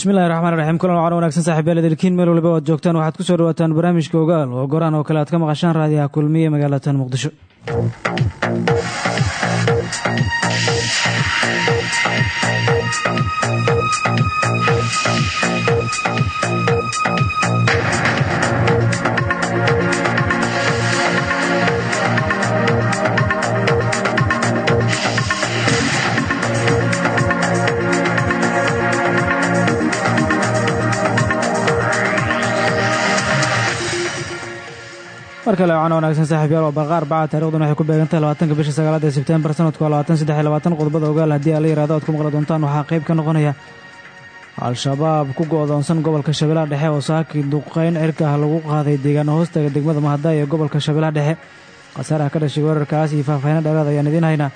bismillahi raxmaan raxiim kulan wacan wanaagsan saaxiibyaal idilkiin meel waliba oad joogtaan waxaad ku soo dhawaataan barnaamijka ogaal. Oo goraan oo kale aad ka maqashaan raadiyaha kulmiye magaalatan muqdisho kale wacan wanaagsan saaxiibyaal waa barqa arbaca taarikhdan waxay ku beegantahay labaatanka bisha sagaalaad ee sebtembar sanadku waa labaatan saddex iyo labaatan qodobada ogaal haddii aa la yihahdo aad ku maqli doontaan waxaa qayb ka noqonaya al-shabaab ku go-doonsan gobolka shabeellaha dhexe oo saakii duqeyn cirka ah lagu qaaday deegaano hoostaga degmada mahadaay ee gobolka shabeellaha dhexe. Khasaaraha ka dhashay weerarkaas iyo faahfaahino dheeraad ayaan idiin haynaa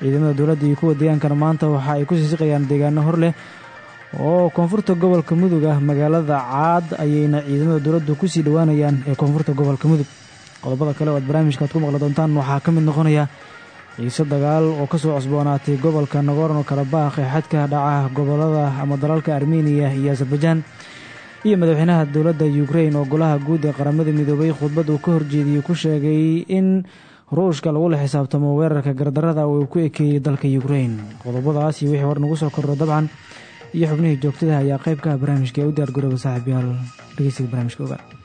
ciidamada dowladda iyo kuwa deegaankana maanta waxa ay ku siisiqayaan deegaano hor leh oo koonfurta gobolka mudug ah. Magaalada caad ayayna ciidamada dowladdu ku sii dhowaanayaan ee koonfurta gobolka mudug qodobada kale oo aad barnaamijka ad ku maqli doontaan waxaa ka mid noqonaya ciise dagaal oo ka soo cusboonaatay gobolka nagorno karabakh ee xadka dhaca gobollada ama dalalka armeniya iyo azerbaijaan iyo madaxweynaha dowladda ukrain oo golaha guud ee qaramada midoobay khudbad uu ka horjeediyey ku sheegay in ruushka lagula xisaabtamo weerarka gardarada uu ku ekeeyey dalka ukrain qodobadaas iyo wixii war nagu soo kordho dabcan iyo xubnihii joogtada ayaa qayb ka ah barnaamijka ee u diyaar garooba saaxiibyaal. Dhegeysiga barnaamijka ogaal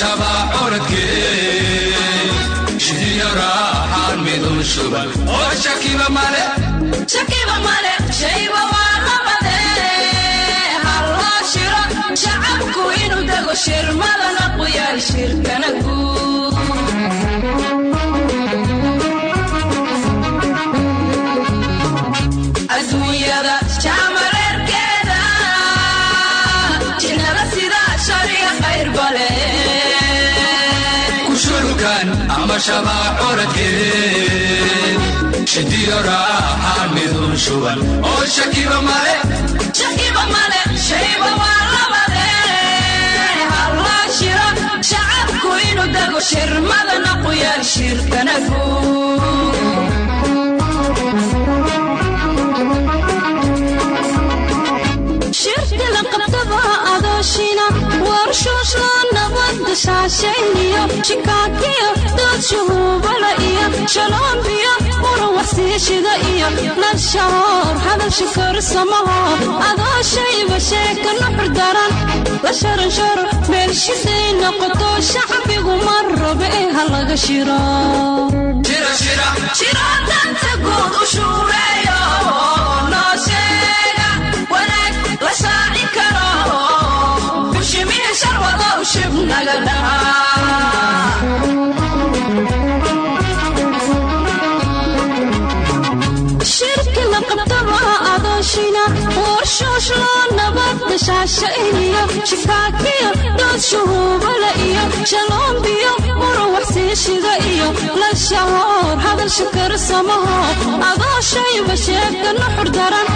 ama shabaa coradkee shidiyo raaxaan midun shuban oo shakiba male shayba waa labade halloo shiro shacabku inuu dego shirmadana quyaal shirkana guud ama shabaa coradkee shidiyo raaxaan midun shuban oo shakiba male shakiba male shayba waa labade halloo shiro shacabku inuu dego shirmadana quyaal shirkana guud shaashayniyo shikaakiyo dood shuhuubala iyo shaloombiyo uruwaxsiishida iyo lashahoor hadalsha korsamaho adooshayba sheeka nuxur daran la sharansharo meelshiday noqoto shacbigu mar rabe ee laga shiro bushimihi sharwadow shib naga dhahaa warshuushlo nabadda shaashayniyo shikaakiyo dood shuhuubala iyo shaloombiyo uruwaxsiishida iyo lashahoor hadalsha karsamaho adooshayba sheeka nuxur daran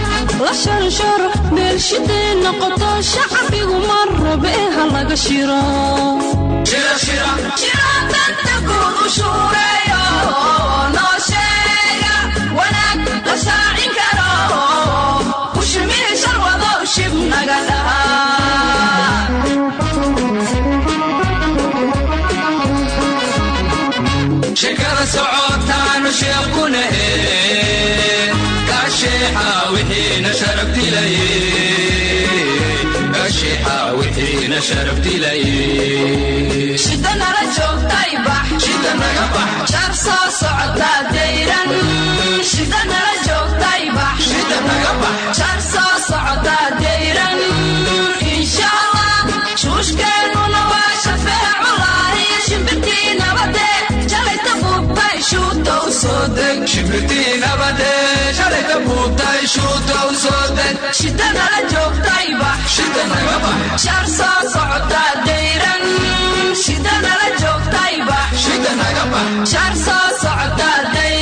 la sharsharo meelshiday noqoto shacbigu mar rabe ha laga shiro shida nala joogtay bax shida naga bax jar soo socdaa dayran shida nala joogtay bax shida naga bax jar soo socdaa dayran insha allah shuushkeennuna waa shafeeculaahi shimbirtii nabade jalayta buubtay shuutow soo deg shimbirtii nabade shalayta buubtay shuutow soo deg shida nala joogtay bax jar soo socdaa dayran shida nala joogtay bax jar soo socdaa dayran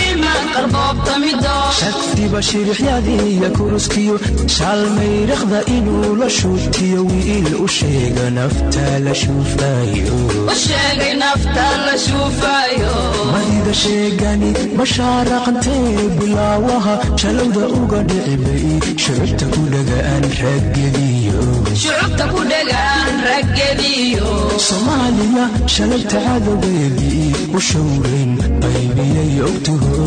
qalboobdamidoshagdiba shirixyadiiya kuruskiyo shaalmayraqda inuu la shuutiyo wiil u sheega naftaa la shuufayomadida sheegani mashaaraqantee bilaawaha shalowda uga dhicibay shucubta ku dhagaan raggediyo. Soomaaliya shalayta cadowgeedii u showrayn qaybiyay ogtaho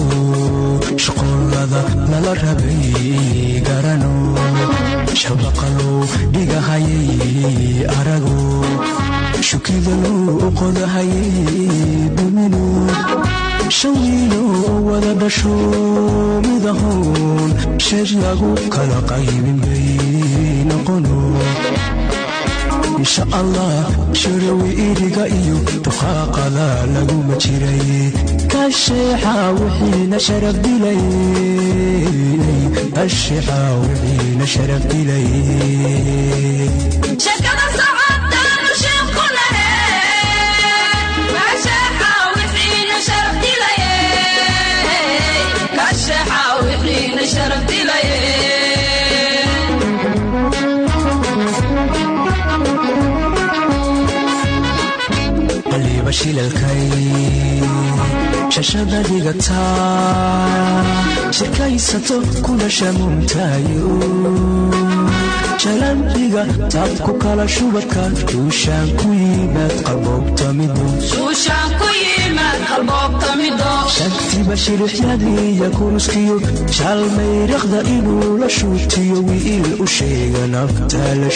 shaqoolada lala rabay garano. Shabaqalow dhigahayay arago. Shukidaluu qodahayay dumino shawiilo wada dhasho midahoon sheej lagu kala qaybin bay noqono insha allah shirawi iriga iyo duqaaqada laguma jiray dilay. Kasheexa wixiina sharaf dilay shilalkay shashada dhigata shirkaysato kulasha mumtaayo jalandhiga taabku kala shubadka shuushaan ku yimaad qalboobtamidoshagtiba shirixyadiiya kuruskiyo shaalmayraqda inuu la shuutiyo wiil u sheega naftaa la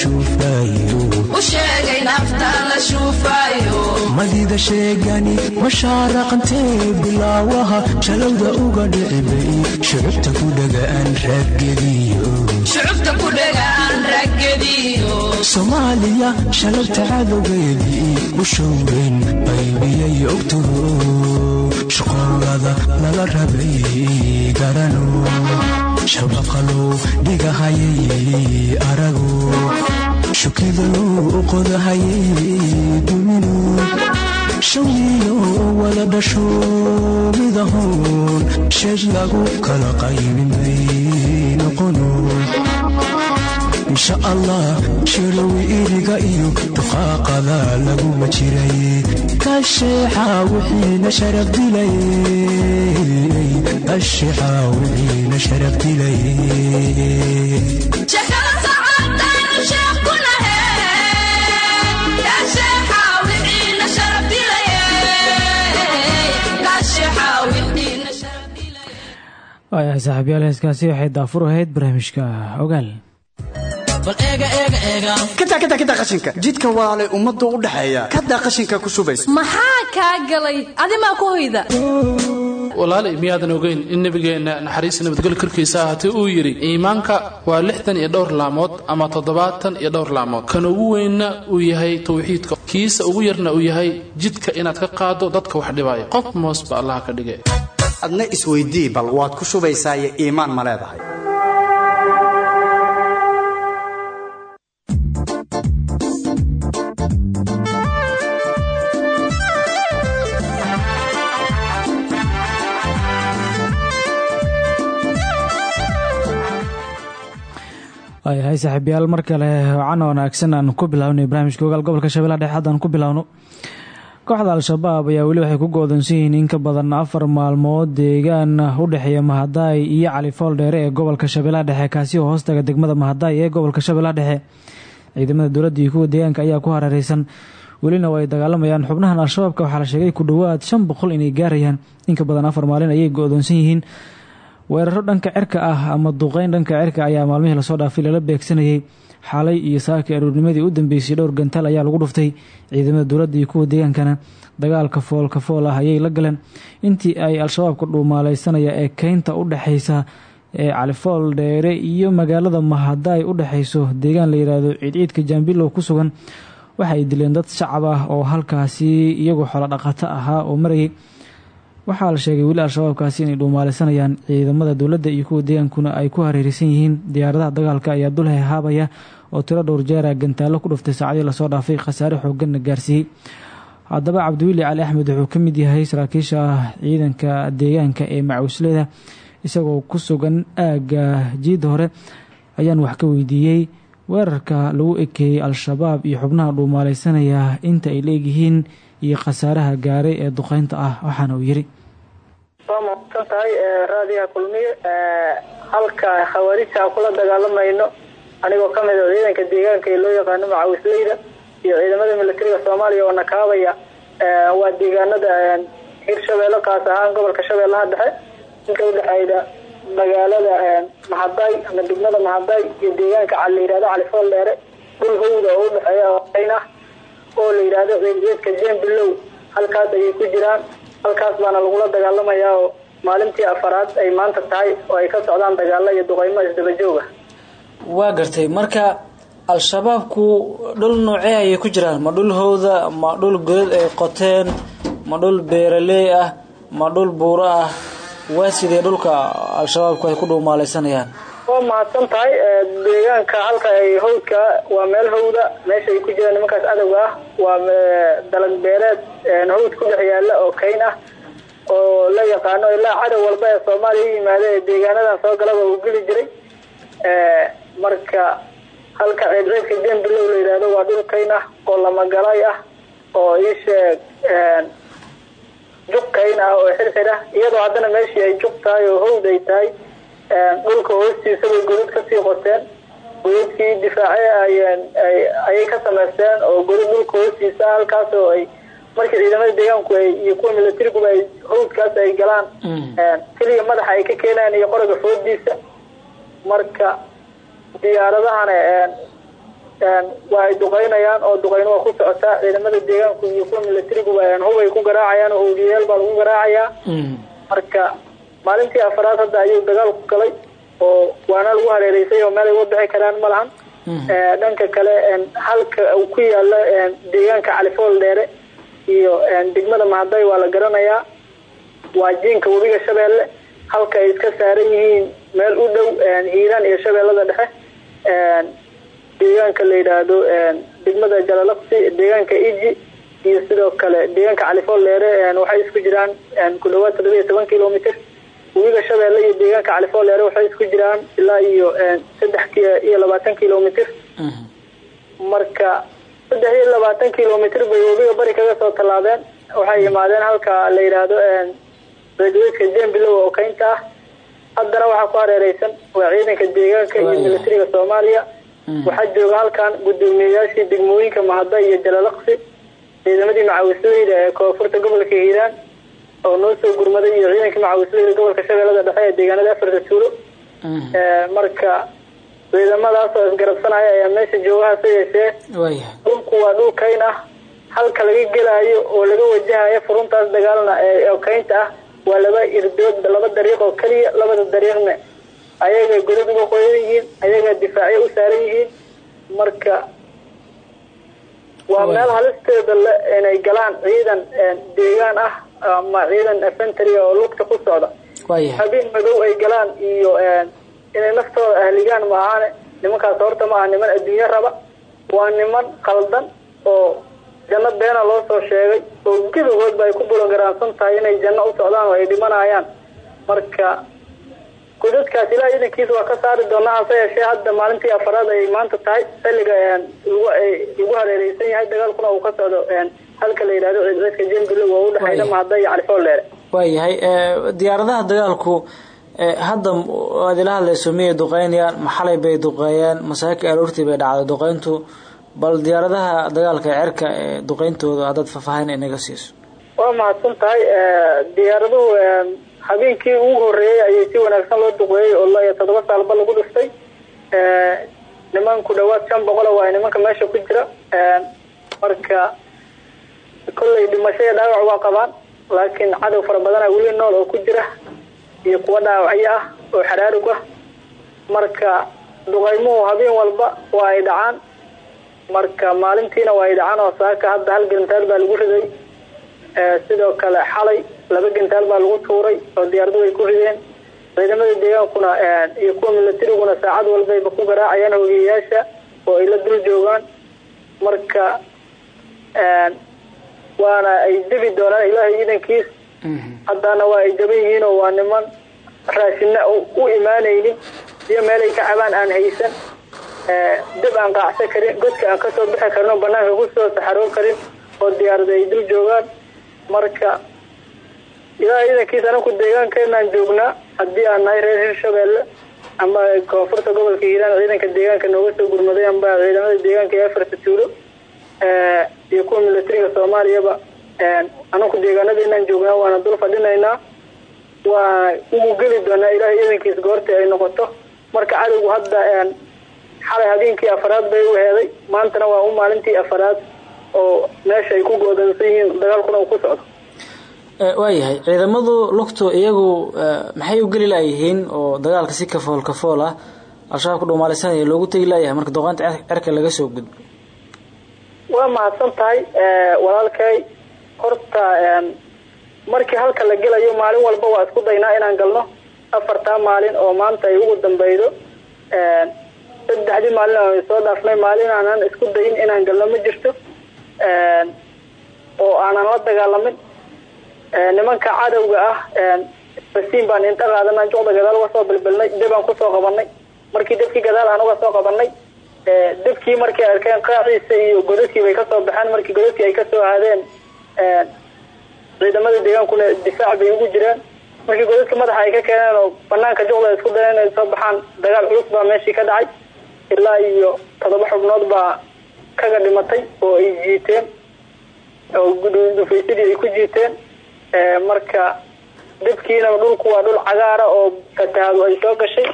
shuufayomadida sheegani mashaaraqantee bilaawaha shalowda uga dhicibay shucubta ku dhagaan raggediyo soomaaliya shalayta cadowgeedii u showrayn qaybiyay ogtaho shaqoolada lala rabay garano shabaqalow dhigahayay arago shukidaluu qodahayay dumino shawiilo wada dhasho midahoon sheej lagu kala qaybin bay noqono insha allah shirawi iriga iyo duqaaqada laguma jiray kasheexa wixiina sharaf dilay kasheexa wixiina sharaf dilay waayahay saaxiibyaal heeskaasi waxay daafur ahayd barnaamijka ogaal. Qashinka. Jidka walaalay ummadda u dhaxeeya kadaa qashinka ku shubaysa. Maxaa kaa galay? Adimaa ku hoyda? Walaalay miyaadan ogeyn in nebigeenna naxariis nabadgel korkiisa ahaatee uu yidhi iimaanka waa lixdan iyo dhowr laamood ama toddobaatan iyo dhowr laamood. Kan ugu weynna uu yahay tawxiidka. Kiisa ugu yarna uu yahay jidka inaad ka qaado dadka wax dhibaya qof moosba allaha ka dhige adna isweydii bal waad ku shubaysaayo iimaan ma leedahay. Waayahay saaxiibyaal mar kale wacan wanaagsan aan ku bilaabnay barnaamijka ogaal gobolka shabeellaha dhexe haddaan ku bilaawno kooxda al-shabaab ayaa weli waxay ku goodansan yihiin in ka badan afar maalmood deegaan u dhexeeya mahadaay iyo califool dheere ee gobolka shabeellaha dhexe kaasi oo hoostaga degmada mahadaay ee gobolka shabeellaha dhexe. Ciidamada dowladda iyo kuwa deegaanka ayaa ku hareereysan welina way dagaalamayaan. Xubnahan al-shabaabka waxaa la sheegay ku dhowaad shan boqol inay gaarayaan. In ka badan afar maalin ayay go-doonsan yihiin. Weeraro dhanka cirka ah ama duqeyn dhanka cirka ayaa maalmihii la soo dhaafay lala beegsanayay xalay iyo saakii aroornimadii u dambeysay dhowr gantaal ayaa lagu dhuftay ciidamada dowladda iyo kuwa deegaankana. Dagaalka foolka fool ah ayay la galeen. Intii ay al-shabaabka dhuumaaleysanaya ee keynta u dhexeysa ee califool dheere iyo magaalada mahadaay u dhexeyso deegaan la yiraahdo ciidciidka jaambilow ku sugan waxa ay dileen dad shacab ah oo halkaasi iyagoo xolo dhaqato ahaa oo marayay waxaa la sheegay weli al-shabaabkaasi inay dhuumaalaysanayaan ciidamada dowladda iyo kuwa deegaankuna ay ku hareereysan yihiin. Diyaaradaha dagaalka ayaa dul hehaabaya oo tiro dhowr jeera gantaallo ku dhuftay saacadii la soo dhaafay khasaare xooganna gaarsiiyey. Haddaba cabdiweli cali axmed wuxuu ka mid yahay saraakiisha ciidanka deegaanka ee macuusleda isagoo ku sugan aagga jiidda hore ayaan wax ka weydiiyey. Weerarka lagu ekeeyey al-shabaab iyo xubnaha dhuumaalaysanaya inta ay leegyihiin iyo khasaaraha gaaray ee duqeynta ah waxaana uu yidhi waa mahadsan tahay raadiyaha kulmiye halka khawaarijta aan kula dagaalamayno anigoo ka mid a ciidanka deegaanka ee loo yaqaano macawisleyda iyo ciidamada militariga soomaaliya oo nakaabaya waa deegaanada hirshabeelle kaas ahaan gobolka shabeellaha dhexe. Inka udhexeyda magaalada mahaday ama degmada mahaday iyo deegaanka cal la yihahdo califool dheere dhul hawda oo udhexeeya ah oo la yidhaahdo ciidgeedka jembilow. Halkaas ayay ku jiraan halkaas baana lagula dagaalamayaa oo maalintii afaraad ay maanta tahay oo ay ka socdaan dagaalo iyo duqeymo isdabajooga. Waa gartay. Marka al-shabaabku dhul noocee ayay ku jiraan? Ma dhul howda ma dhul godad ay qoteen ma dhul beeraley ah ma dhul buuro ah? Waa sidee dhulka al-shabaabku ay ku dhuumaalaysanayaan waa mahadsan tahay deegaanka halka ay hawdka waa meel hawda meesha ay ku jiraan nimankaas cadowga ah waa dalag beereed hawd ku dhex yaalla oo kayn ah oo la yaqaano ilaa cadow walba ee soomaaliya u yimaada ee deegaanadan soo galaba uu geli jiray. Marka halka ceedceedka jembilow la yidhaahdo waa dhul kayn ah oo lamagalay ah oo iisheeg juq kayn ah oo xirxir ah iyadoo haddana meeshii ay juq tahay oo hawd ay tahay dhulka hoostiisa bay godad ka sii qoteen godadkii difaace ayay ka samaysteen oo godad dhulka hoostiisa halkaas oo ay markii ciidamada deegaanku iyo kuwa milatariguba ay hawdkaas ay galaan keliya madaxa ay ka keenayaan iyo qoriga foodiisa. Marka diyaaradahana waa ay duqeynayaan oo duqeyno waa ku socotaa ciidamada deegaanku iyo kuwa milatariguba hub ay ku garaacayaan oo howdiyayaal baa lagu garaacayaa marka maalintii afaraad hadda ayuu dagaalku galay oo waana lagu hareereysay oo meel ay uga bixi karaan ma lahan. Dhanka kale halka uu ku yaalo deegaanka califool dheere iyo degmada mahaday waa la garanayaa. Waa jiinka webiga shabeelle halka ay iska saaran yihiin meel u dhow hiiraan iyo shabeellada dhexe. Deegaanka la yidhaahdo degmada jalalaqsi deegaanka iji iyo sidoo kale deegaanka califool dheere waxay isku jiraan ku dhawaad toddoba iyo toban kilomitr webiga shabeelle iyo deegaanka califool dheere waxay isku jiraan ilaa iyo saddex iyo labaatan kilomitr marka saddex iyo labaatan kilomitr bay webiga bari kaga soo tallaabeen. Waxay yimaadeen halka la yidhaahdo reedweedka jembilow oo kaynta ah. Haddana waxaa ku hareereysan waa ciidanka deegaanka iyo milatariga soomaaliya. Waxaa jooga halkan guddoomiyeyaashii degmooyinka mahada iyo jalalaqsi ciidamadii macawisleyda ee koonfurta gobolka hiiraan oo noo soo gurmaday iyo ciidankii macawisleyda gobolka shabeellada dhexe ee deegaanada afarta tuulo marka ciidamadaas oo isgarabsanaya ayaa meesha joogahaase yeeshee. Dhulku waa dhul kayn ah. Halka laga gelaayo oo laga wajahayo furuntaas dagaalna oo kaynta ah waa laba irdood laba dariiq oo keliya labada dariiqna ayaga godad uga qoyan yihiin ayaga difaacyo u saaran yihiin. Marka waa meel halisteeda le inay galaan ciidan deegaan ah ama ciidan infantry oo lugta ku socda. Habeen madow ay galaan iyo inay naftooda ahligaan maahaane nimankaas horta ma aha niman adduunyo raba. Waa niman qaldan oo janno beena loo soo sheegay oo gidagoodba ay ku bulogaraansan tahay inay janno u socdaan oo ay dhimanayaan. Marka godadkaas ilaa ciidankiisa waa ka saari doonaa hase yeeshee hadda maalintii afaraad ay maanta tahay xilliga lagu hareereysan yahay dagaalkuna uu ka socdo halka la yidhahdo ciidciidka jembilow oo udhexeyda mahada iyo califool dheere waayahay diyaaradaha dagaalku hadda aad ila hadlayso miyay duqeynayaan maxalay bay duqeeyeen masaaki aroortii bay dhacday duqeyntu bal diyaaradaha dagaalka cerka ee duqeyntooda haddaad faahfaahin inaga siiso. Waa mahadsan tahay diyaaraduhu habeenkii ugu horeeyey ayay si wanaagsan loo duqeeyey oo la toddoba saalba lagu dhiftay niman ku dhawaad shan boqola waa nimanka meesha ku jira. Marka kollay dhimasho dhaawac waa qabaan laakiin cadow fara badana weli nool oo ku jira iyo kuwa dhaawacyo ah oo xaraarug ah. Marka duqeymuhu habeen walba waa ay dhacaan marka maalintiina waa ay dhacaan oo saaka hadda hal garintaar baa lagu riday sidoo kale xalay laba gantaal baa lagu tuuray oo diyaaradu ay ku rideen. Ciidamada deegaankuna iyo kuwa milatariguna saacad walbayba ku garaacayaan hogeyayaasha oo ay la dul joogaan. Marka waana ay debi doonaan ilaahay ciidankiis haddana waa ay daban yihiin oo waa niman raashinna u imaanaynin iyo meelay ka cabaan aan haysan. Dib aan qaacsan karin godka aan ka soo bixi karin oo banaanka ku soo saxaroon karin oo diyaarada ay dul joogaan. Marka ilaahay ciidankiis anaku deegaankeenaan joognaa haddii aan nahay reer hirshabeelle ama koonfurta gobolka hiiraan ciidanka deegaanka nooga soo gurmaday amba ciidamada deegaanka ee afarta tuulo iyo kuwa milatariga soomaaliyaba anaku deegaanadeenaan joognaa waana dul fadhinaynaa. Waa ugu geli doonaa ilaahay ciidankiis goortii ay noqoto. Marka cadowgu hadda xalay habeenkii afaraad bay u heeday. Maantana waa u maalintii afaraad oo meesha ay ku goodansan yihiin dagaalkuna ku socdo. Waayahay ciidamadu lugtu iyagu maxay u geli laayihiin oo dagaalka si kafool kafool ah al-shabaab ku dhumaalaysanaya loogu tegi laayahay marka doqaanta cerka laga soo gudbo waa mahadsan tahay walaalkay. Horta markii halka la gelayo maalin walba waa isku daynaa inaan galno. Afartaa maalin oo maanta ay ugu dambeydo saddexdii maalin aan soo dhaafnay maalin aanan isku dayin inaan galno ma jirto. Oo aanan la dagaalamin. Nimanka cadowga ah basiin baan inta qaadanaa juqda gadaal uga soo bilbilnay debaan ku soo qabanay markii debkii gadaal aan uga soo qabanay debkii markay arkeen qaaciisa iyo godadkii bay ka soo baxeen markii godadkii ay ka soo aadeen ciidamada deegaankuna difaac bay ugu jireen. Markii godadka madaxa ay ka keeneen oo banaanka juqda isku dayeen inay soo baxaan dagaal culus baa meeshii ka dhacay. Ilaa iyo todoba xubnood baa kaga dhimatay oo ay jiiteen oo dhufaysadii ay ku jiiteen. Marka debkiina dhulku waa dhul cagaara oo fatahaadu ay soo gashay.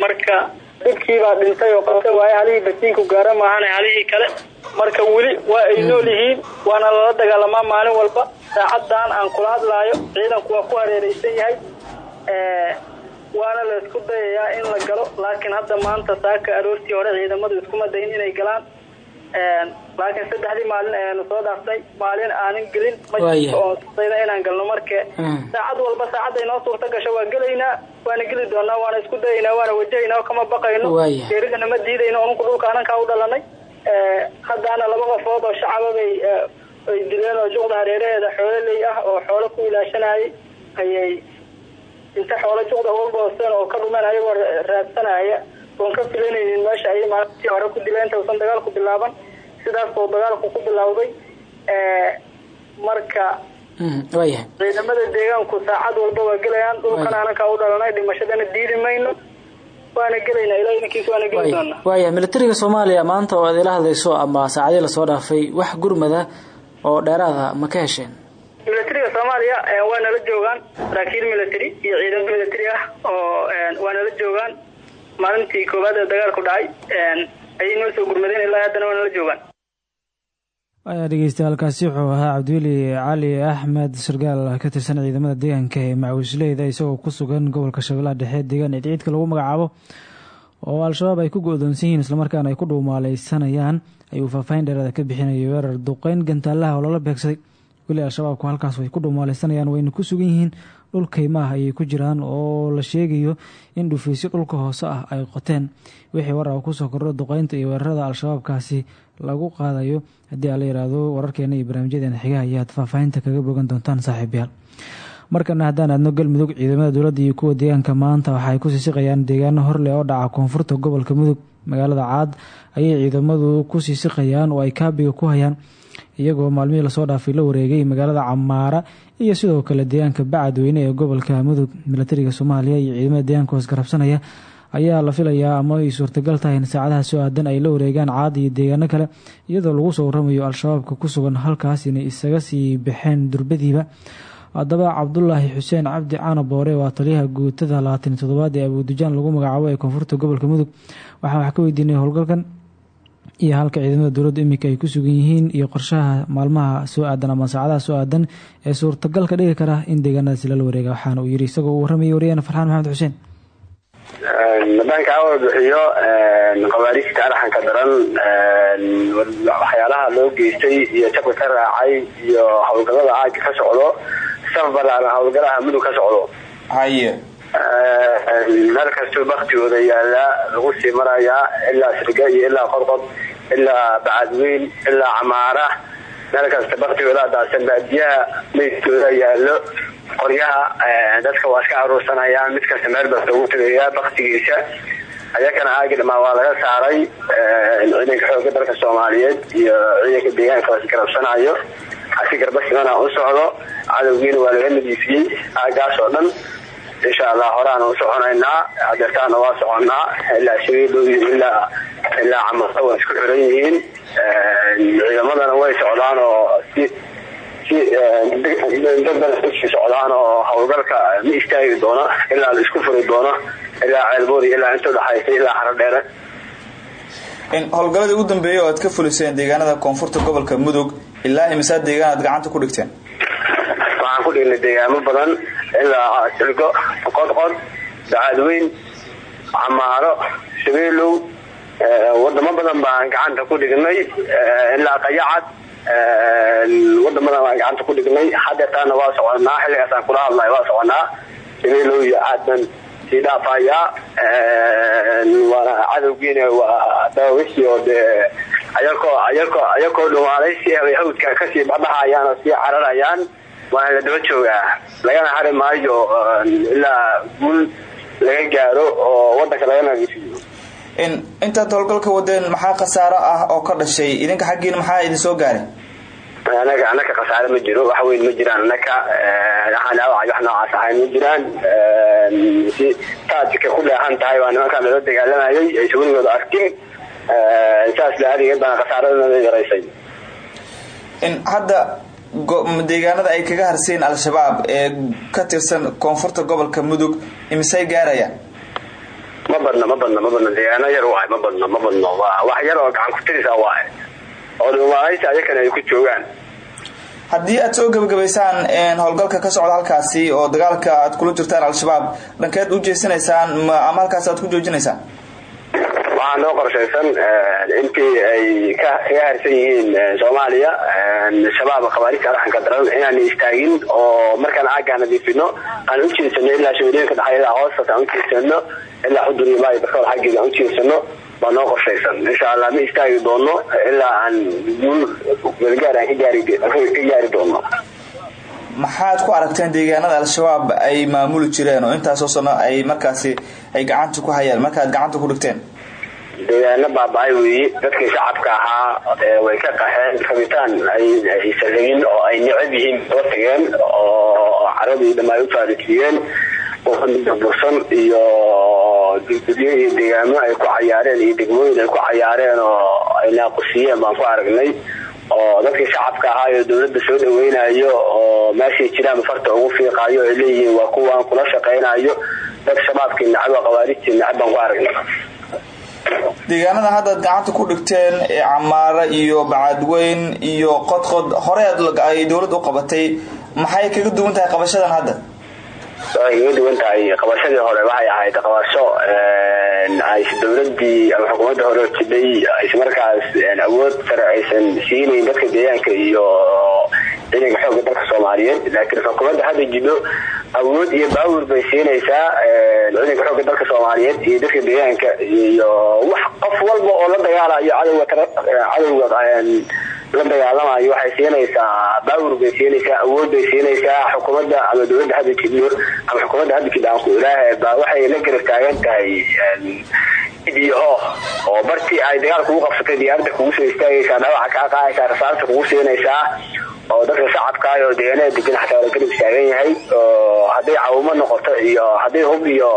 Marka debkii baa dhintay oo qabta waaye halihii basiinku gaara maahan halihii kale. Marka weli waa ay nool yihiin waana lala dagaalamaa maalin walba. Saacadan aan kula hadlaayo ciidanku waa ku hareereysan yahay. Waana la isku dayayaa in la galo laakiin hadda maanta saaka aroortii hore ciidamadu iskuma dayin inay galaan laakiin saddexdii maalin ayaanu soo dhaaftay maalin aanan gelin masayda inaan galno marka. Saacad walba saacadday noo suurta gasho waa gelaynaa waana geli doonaa waana isku dayaynaa waana wajahaynaa kama baqayno. Geeridana ma diidayno ununku dhulka anankaa u dhalanay. Haddaana laba qofood oo shacaba bay ay dileen oo juqda hareeraheeda xoololey ah oo xoolo ku ilaashanayay ayay inta xoolo juqda uga goosteen oo ka dhumeen ayagoo raadsanaya oon ka filanaynin meesha ayay maalintii hore ku dileen inta usan dagaalku bilaaban. Sidaas oo dagaalku ku bilowday marka ciidamada deegaanku saacad walba waa gelayaan dhulkan anankaa u dhalanay dhimashadana diidi mayno. Waana gelaynaa ilaa idankiisa waana geli doonaa waaya militariga soomaaliya maanta oo aad ila hadlayso ama saacadii la soo dhaafay wax gurmada oo dheeraada ma ka hesheen? Militariga soomaaliya waa nala joogaan. Saraakiil military iyo ciidamo military ah oo waa nala joogaan maalintii koowaad ee dagaalku dhacay ayay noo soo gurmadeen ilaa haddana waa nala joogaan. Ayaa dhegeystayaaalkaasi wuxuu ahaa cabdiweli cali axmed sargaal ka tirsan ciidamada deegaanka ee macawisleyda isagoo ku sugan gobolka shabeellaha dhexe deegaan ee ciidka lagu magacaabo oo al-shabaab ay ku go-doonsan yihiin islamarkaana ay ku dhuumaaleysanayaan ayuu faahfaahin dheeraada ka bixinayay weerar duqeyn gantaalaha oo lala beegsaday. Weli al-shabaabku halkaas way ku dhuumaaleysanayaan wayna ku sugan yihiin dhul kaymaah ayay ku jiraan oo la sheegayo in dhufiisyo dhulka hoose ah ay qoteen. Wixii waraba ku soo kordho duqeynta iyo weerarada al-shabaabkaasi lagu qaadayo haddii ala yiraahdo wararkeena iyo barnaamijyadeena xigaha ayaad faahfaahinta kaga bogan doontaan saaxiibayaal markana haddaan aadno galmudug ciidamada dowladda iyo kuwa deegaanka maanta waxa ay ku siisiqayaan deegaano horleh oo dhaca koonfurta gobolka mudug magaalada caad ayay ciidamadu ku siisiqayaan oo ay kaabiga ku hayaan iyagoo maalmihii la soo dhaafay la wareegay magaalada camaara iyo sidoo kale deegaanka bacadweyne ee gobolka mudug milatariga soomaaliya iyo ciidamada deegaanka hoos garabsanaya ayaa la filayaa ama ay suurtagal tahay in saacadaha soo aadan ay la wareegaan caad iyo deegaano kale iyadoo lagu soo waramayo al-shabaabka ku sugan halkaas inay isaga sii baxeen durbadiiba. Haddaba cabdulaahi xuseen cabdi caana boore waa taliyaha guutada labaatan iyo toddobaad ee abuudujaan lagu magacaabo ee koonfurta gobolka mudug waxaan wax ka weydiinay howlgalkan iyo halka ciidamada dowladda iminka ay ku sugan yihiin iyo qorshaha maalmaha soo aadan ama saacadaha soo aadan ee suurtagal ka dhigi kara in deegaanadaasi lala wareega waxaana uu yiri isagoo uu waramayay wariyahena farxaan maxamed xuseen. Haddaan kaa warbixiyo khawaariijta araxanka daran waxyaalaha loo geystay iyo jabka ka raacay iyo howlgallada aaga ka socdo saf ballaaran howlgalaha mudug ka socdo. Haye meel kastoo baktigooda yaalla lagu sii marayaa ilaa sirga iyo ilaa qorqod ilaa bacadweyn ilaa camaara. Meel kasta baktigooda daadsan baadiyaha meydkooda yaalo. Qoryaha dadka waa iska aruursanayaan mid kasta meel basta ugu tagayaa baktigiisa ayakana aagi dhamaa waa laga saaray ciidanka xooga dalka soomaaliyeed iyo ciidanka deegaanka isgarabsanayo asi garbasimana u socdo cadowgiina waa laga nadiifiyey aagaas oo dhan insha allah horaana u soconaynaa. Adeertaana waa soconaa ilaa shabeelow ilaa ilaa camasa waa isku xiran yihiin. Ciidamadana way socdaan oo si socdaan oo howlgalka ma istaagi doono ilaa la isku furi doono ilaa ceelboodi ilaa inta udhaxaysa ilaa xarodheere howlgalladii ugu dambeeyay oo aad ka fuliseen deegaanada koonfurta gobolka mudug ilaa imisaa deegaan aad gacanta ku dhigteen waxaan ku dhignay deegaamo badan ilaa silgo qodqod dacaadweyn camaaro shabeelow wadamo badan baan gacanta ku dhignay ilaa qayacad wadamadan baan gacanta ku dhignay. Hadeertaana waa soconaa xilligaasaan kula hadlay waa soconaa. Shabeelow iyo aadban sii dhaafayaa waana cadowgiina waa daawisi oo dee ayakoo ayakoo ayakoo dhumaaday si hawdka ka sii badhahayaan oo sii cararayaan waana la daba joogaa. Lagana hari maayo ilaa guul laga gaaro oo wadanka laga nadiifiyo intaad howlgalka wadeen maxaa khasaaro ah oo ka dhashay? Idinka xaggiina maxaa idin soo gaaray? Anaga anaka khasaare ma jiro. Wax weyn ma jiraan anaka. Waxaan dhaawacay wax noocaas ahayn ma jiraan. Si taajika ku dheehan tahay waa nimankaan lala dagaalamayay aysa weligooda arkin. Saas laadigeed baana khasaaradana yaraysay. Hadda deegaanada ay kaga harseen al-shabaab ee ka tirsan koonfurta gobolka mudug imisay gaarayaan ma badno ma badno ma badno deegaano yar waay ma badno ma badno wax yar oo gacan ku tirisa waay oo dhumaaysa ayakana ay ku joogaan. Haddii aad soo gebagabaysaan howlgalka ka socda halkaasi oo dagaalka aad kula jirtaan al-shabaab dhankeed u jeesanaysaan ama halkaas aad ku joojinaysaan waxaa noo qorshaysan intii ay ka harsan yihiin soomaaliya shabaab khawaarista araxanka daran inaan istaagin oo markaan aagaa nadiifino aan u jeesano ilaa shabeelooyinka dhaxay ilaa aan u jeesano ilaa xudur iyo bakool xaggeeda aan u jeesano baa noo qorshaysan. Insha allah ma istaagi doono ilaa aan guul gargaar aan ka gaari ka doono. Maxaad ku aragteen deegaanada al-shabaab ay maamuli jireen oo intaasoo sano ay markaasi ay gacanta ku hayaan? Markaad gacanta ku dhigteen deegaano baaba-ay weeye dadkii shacabka ahaa way ka qaxeen. Rabitaan aysan rabin oo ay necab yihiin soo tageen oo caradii dhammaay u faarijiyeen bursan iyo dugdugyo iyo ay ku cayaareen iyo degmooyin ay ku cayaareen oo ay naaqusiyeen baan ku aragnay. Oo dadkii shacabka ahaayo dowladda soo dhaweynayo oo meeshay jiraan farta ugu fiiqaayo ay leeyihiin waa kuwaan kula shaqaynayo dad shabaabkii nacab oo khawaarijtii baan ku aragnay deegaanada haddaad gacanta ku dhigteen ee camaara iyo bacadweyn iyo qodqod hore ay dowladda qabatay maxay kaga duwan tahay qabashadan hadda? Waxay kaga duwan tahay qabashadii hore waxay ahayd qabasho ayse dowladii ama xukuumadda hore jiday ismarkaas awood sare aysan siinayn dadka deegaanka iyo ciidanka xooga dalka soomaaliyeed. Laakiin xukuumadda hadda jido awood iyo baawur bay siinaysaa ciidanka xooga dalka soomaaliyeed iyo dadka deegaanka iyo wax qof walba oo la dagaalayo cadowga la dagaalamayo waxay siinaysaa baawur bay siinaysaa awood bay siinaysaa xukuumadda ama dowladda hadda jidno ama xukuumadda hadda jid aan ku ilaahe baa waxay la garab taagan tahay oo bartii ay dagaal kugu qabsatay diyaaradda kugu soo istaagaysaa dhawaca kaa qaadaysaa rasaasta kugu siinaysaa oo dadka shacabkaay oo deegaanada degan xataa la garab taagan yahay oo hadday cawimo noqoto iyo hadday hub iyo